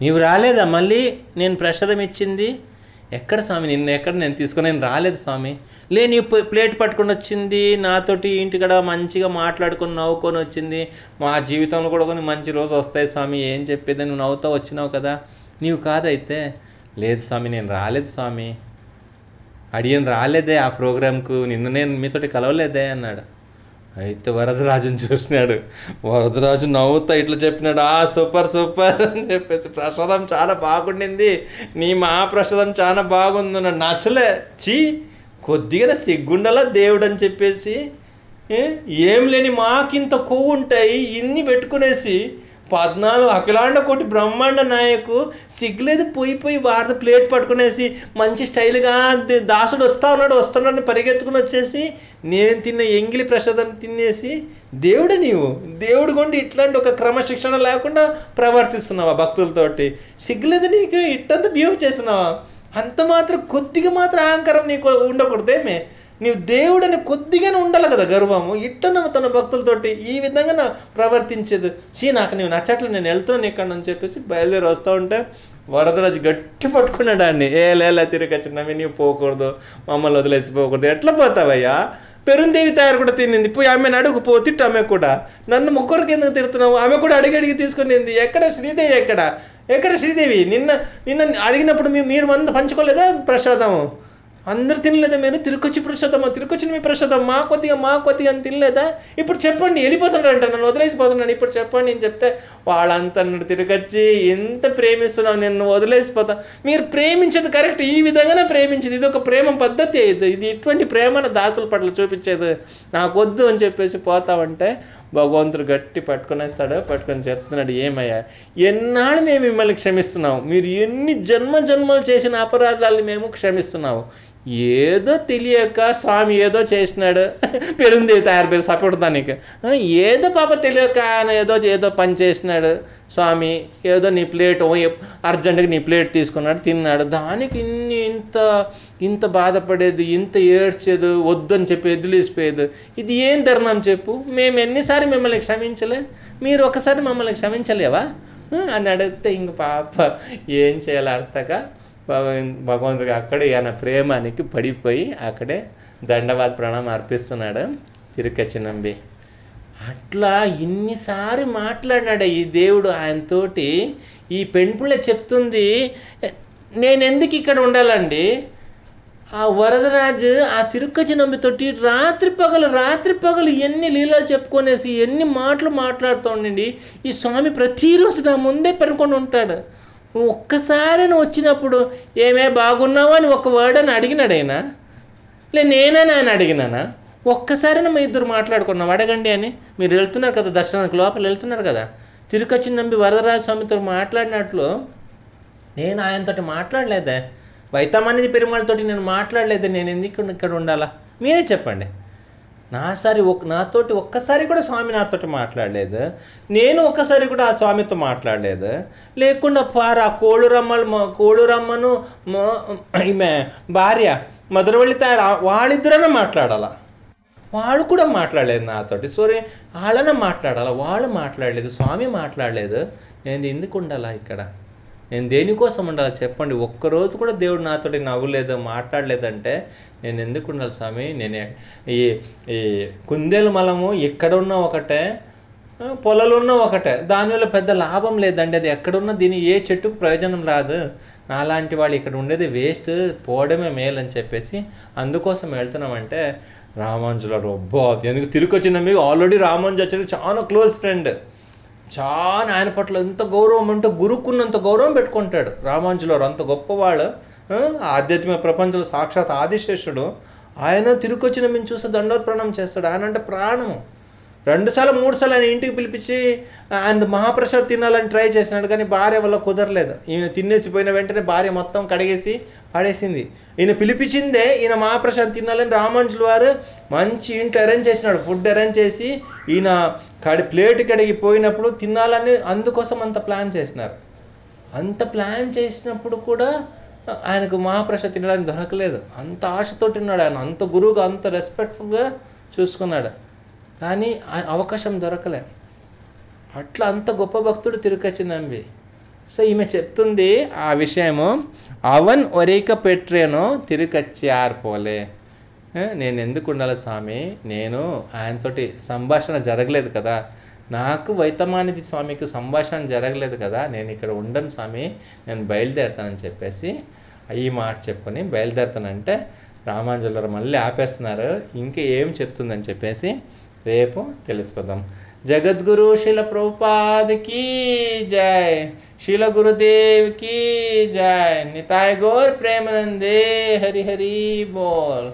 నీవు రాలేదా? మళ్ళీ నేను ప్రసాదం ఇచ్చింది? ఎక్కడ స్వామి? నిన్న ఎక్కడ నేను తీసుకుని నేను రాలేదు స్వామి. లే నీ ప్లేట్ పట్టుకుని పట్టుకొని వచ్చింది. నాతోటి ఇంటికాడ మంచిగా మాట్లాడుకొని నవ్వుకొని వచ్చింది. మా జీవితంలో కూడా కొన్ని మంచి రోజు వస్తాయి స్వామి. ఏం చెప్పేది? నువ్వు నవ్వుతూ వచ్చినావు కదా. నీవు కాదైతే. లేదు స్వామి నేను రాలేదు స్వామి. అడియన్ రాలేదే ఆ ప్రోగ్రాంకు నిన్న నేను మీతోటి కలవలేదే అన్నాడు. అయితే వరదరాజుని చూసినాడు. వరదరాజు నవ్వుతా ఇట్లా చెప్పినాడు ఆ సూపర్ సూపర్ అని చెప్పేసి. ప్రసాదం చాలా బాగుండింది. నీ మా ప్రసాదం చాలా బాగుంది నచ్చలే. చీ కొద్దిగా సిగ్గుండలా దేవుడు అని చెప్పేసి ఏ? ఏం లేని మాకింత కొవ్వు ఉంటాయి. ఇన్ని పెట్టుకునేసి పద్నాలుగు అఖిలాండ కోటి బ్రహ్మాండ నాయకు సిగ్గులేదు పోయి పోయి భారత ప్లేట్ పట్టుకునేసి మంచి స్టైల్గా దాసుడు వస్తా ఉన్నాడు వస్తున్నాడని పరిగెత్తుకుని వచ్చేసి నేను తిన్న ఎంగిలి ప్రసాదం తినేసి దేవుడు నీవు దేవుడు కొండి ఇట్లాంటి ఒక క్రమశిక్షణ లేకుండా ప్రవర్తిస్తున్నావా భక్తులతోటి? సిగ్గులేదు నీకు ఇట్టంతా బిహేవ్ చేస్తున్నావా? అంత మాత్రం కొద్దిగా మాత్రం అహంకారం నీకు ఉండకూడదేమే. నీవు దేవుడని కొద్దిగానే ఉండాలి కదా గర్వము. ఇట్టన తన భక్తులతోటి ఈ విధంగా నా ప్రవర్తించేది. చీ నాకు నీవు నచ్చట్లు నేను వెళ్తున్నాను ఇక్కడ అని చెప్పేసి బయలుదేరి వస్తూ ఉంటే వరదరాజు గట్టి పట్టుకున్నాడు అండి ఏ లేలా తిరిగి వచ్చినవి నీవు పోకూడదు మమ్మల్ని వదిలేసి పోకూడదు. ఎట్లా పోతావయ్యా? పెరుందేవి తయారు కూడా తినింది. పోయి ఆమెను అడుగు పో తిట్టు ఆమె కూడా. నన్ను ముగ్గురికి ఎందుకు తిడుతున్నావు? ఆమె కూడా అడిగి అడిగి తీసుకునింది ఎక్కడ శ్రీదేవి? ఎక్కడ? ఎక్కడ శ్రీదేవి? నిన్న నిన్న అడిగినప్పుడు మీరు మందు పంచుకోలేదా ప్రసాదము? అందరు తినలేదా మీరు? తిరుకొచ్చి ప్రసాదమ్మా తిరుకొచ్చిన మీ ప్రసాదమ్మా మా కొద్దిగా మా కొద్దిగా అని తినలేదా? ఇప్పుడు చెప్పండి వెళ్ళిపోతున్నాడు నన్ను వదిలేసిపోతున్నాను ఇప్పుడు చెప్పండి నేను చెప్తే వాళ్ళంతా నన్ను తిరుకొచ్చి ఎంత ప్రేమిస్తున్నావు నిన్ను వదిలేసిపోతా. మీరు ప్రేమించేది కరెక్ట్ ఈ విధంగానే ప్రేమించేది. ఇది ఒక ప్రేమ పద్ధతి. ఇది ఇది ఇటువంటి ప్రేమను దాసుల పట్ల చూపించేది. నాకు వద్దు అని చెప్పేసి పోతామంటే భగవంతుడు గట్టి పట్టుకునేస్తాడు పట్టుకొని చెప్తున్నాడు ఏమయ్యా ఎన్నాళ్ళు మేము మిమ్మల్ని క్షమిస్తున్నాము? మీరు ఎన్ని జన్మ జన్మలు చేసిన అపరాధాలు మేము క్షమిస్తున్నాము? ఏదో తెలియక స్వామి ఏదో చేసినాడు. పెరుంది తయారు పేరు సపోర్ట్దానికి ఏదో పాప తెలియక ఆయన ఏదో ఏదో పని చేసినాడు. స్వామి ఏదో నీ ప్లేట్ అర్జెంటుగా నీ ప్లేట్ తీసుకున్నాడు తిన్నాడు. దానికి ఇన్ని ఇంత ఇంత బాధపడేది ఇంత ఏడ్చేది వద్దని చెప్పి ఎదిలేసిపోయేది. ఇది ఏం ధర్మం చెప్పు? మేము ఎన్నిసారి మిమ్మల్ని క్షమించలే? మీరు ఒకసారి మమ్మల్ని క్షమించలేవా? అని అడిగితే ఇంక పాప ఏం చేయాలి అర్థగా భగవంతుడికి అక్కడే ఆయన ప్రేమానికి పడిపోయి అక్కడే దండవాద ప్రణామం అర్పిస్తున్నాడు తిరుకచ్చి నంబి అట్లా ఇన్నిసారి మాట్లాడినాడు ఈ దేవుడు ఆయనతోటి. ఈ పెంపుల చెప్తుంది నేను ఎందుకు ఇక్కడ ఉండాలండి? ఆ వరదరాజు ఆ తిరుక్కచి నమ్మితోటి రాత్రి పగలు రాత్రి పగలు ఎన్ని లీలలు చెప్పుకొనేసి ఎన్ని మాటలు మాట్లాడుతూ ఉండండి. ఈ స్వామి ప్రతిరోజు నా ముందే పెనుకొని ఉంటాడు. ఒక్కసారి నువ్వు వచ్చినప్పుడు ఏమే బాగున్నావా అని ఒక వర్డ్ అని అడిగినాడు ఆయన లే నేనే ఆయన అడిగినానా? ఒక్కసారి మీ ఇద్దరు మాట్లాడుకున్నాం. అడగండి అని. మీరు వెళ్తున్నారు కదా దర్శనానికి? లోపల వెళ్తున్నారు కదా? తిరుకచ్చి నంబి వరదరాజ స్వామితో మాట్లాడినట్లు నేను ఆయనతోటి మాట్లాడలేదే. వైతమనేది పెరుమాళ్ళతోటి నేను మాట్లాడలేదే. నేను ఎందుకు ఇక్కడ ఉండాలా? మీరే చెప్పండి. నాసారి ఒక నాతోటి ఒక్కసారి కూడా స్వామి నాతోటి మాట్లాడలేదు. నేను ఒక్కసారి కూడా ఆ స్వామితో మాట్లాడలేదు. లేకుండా పారా ఆ కోళురమ్మలు కోళురమ్మను ఈమె భార్య మధురవల్లి తయారు వాళ్ళిద్దరనే మాట్లాడాలా. వాళ్ళు కూడా మాట్లాడలేదు నాతోటి. సరే వాళ్ళనే మాట్లాడాలా. వాళ్ళు మాట్లాడలేదు. స్వామి మాట్లాడలేదు. నేను ఎందుకు ఉండాలా ఇక్కడ? నేను దేనికోసం ఉండాలి? చెప్పండి. ఒక్కరోజు కూడా దేవుడు నాతోటి నవ్వలేదు మాట్లాడలేదంటే నేను ఎందుకు ఉండాలి స్వామి? నేను ఈ ఈ కుందేలు మలము ఎక్కడున్నా ఒకటే ఆ, పొలాలున్న ఒకటే. దానివల్ల పెద్ద లాభం లేదండి. అది ఎక్కడున్నా దీని ఏ చెట్టుకు ప్రయోజనం రాదు. నాలాంటి వాళ్ళు ఇక్కడ ఉండేది వేస్ట్ పోవడమే మేలు అని చెప్పేసి అందుకోసం వెళ్తున్నామంటే రామాంజుల రొబ్బో ఎందుకు తిరిగి వచ్చిన మీకు ఆల్రెడీ రామాంజు చాలా క్లోజ్ ఫ్రెండ్. చాలా ఆయన పట్ల ఎంత గౌరవం అంటే గురుకున్నంత గౌరవం పెట్టుకుంటాడు. రామాంజులవారు అంత గొప్పవాడు ఆధ్యాత్మిక ప్రపంచంలో సాక్షాత్ ఆదిశేషుడు. ఆయన తిరుకొచ్చిన వచ్చిన మేము చూస్తే దండోత్ ప్రణం చేస్తాడు. ఆయన అంటే ప్రాణము. రెండుసార్లు మూడు సార్లు ఆయన ఇంటికి పిలిపించి ఆయన మహాప్రసాద్ తినాలని ట్రై చేసినాడు కానీ భార్య వల్ల కుదరలేదు. ఈయన తినేసిపోయిన వెంటనే భార్య మొత్తం కడిగేసి పడేసింది. ఈయన పిలిపించిందే ఈయన మహాప్రసాద్ తినాలని రామంజుల వారు మంచి ఇంటి అరేంజ్ చేసినాడు. ఫుడ్ అరేంజ్ చేసి ఈయన కడి ప్లేట్ కడిగి పోయినప్పుడు తినాలని అందుకోసం అంత ప్లాన్ చేసినారు. అంత ప్లాన్ చేసినప్పుడు కూడా ఆయనకు మహాప్రసాద్ తినడానికి దొరకలేదు. అంత ఆశతో ఉన్నాడు ఆయన. అంత గురువుగా అంత రెస్పెక్ట్ఫుల్గా చూసుకున్నాడు. కానీ ఆ అవకాశం దొరకలే. అట్లా అంత గొప్ప భక్తుడు తిరుకచ్చి నంబి సో ఈమె చెప్తుంది ఆ విషయము అవన్ ఒరేక పెట్రేనో తిరుకచ్చి ఆర్పోలే నేను ఎందుకు ఉండాలి స్వామి? నేను ఆయనతోటి సంభాషణ జరగలేదు కదా. నాకు వైతమానిధి స్వామికి సంభాషణ జరగలేదు కదా. నేను ఇక్కడ ఉండను స్వామి. నేను బయలుదేరుతానని చెప్పేసి ఈ మాట చెప్పుకొని బయలుదేరుతానంటే రామాంజులరు మళ్ళీ ఆపేస్తున్నారు. ఇంకా ఏం చెప్తుందని చెప్పేసి रेपद जगद्गु शील प्रभुपाद की जय शील गुरुदेव की जय निताय गौर प्रेम नंदे हरी हरी बोल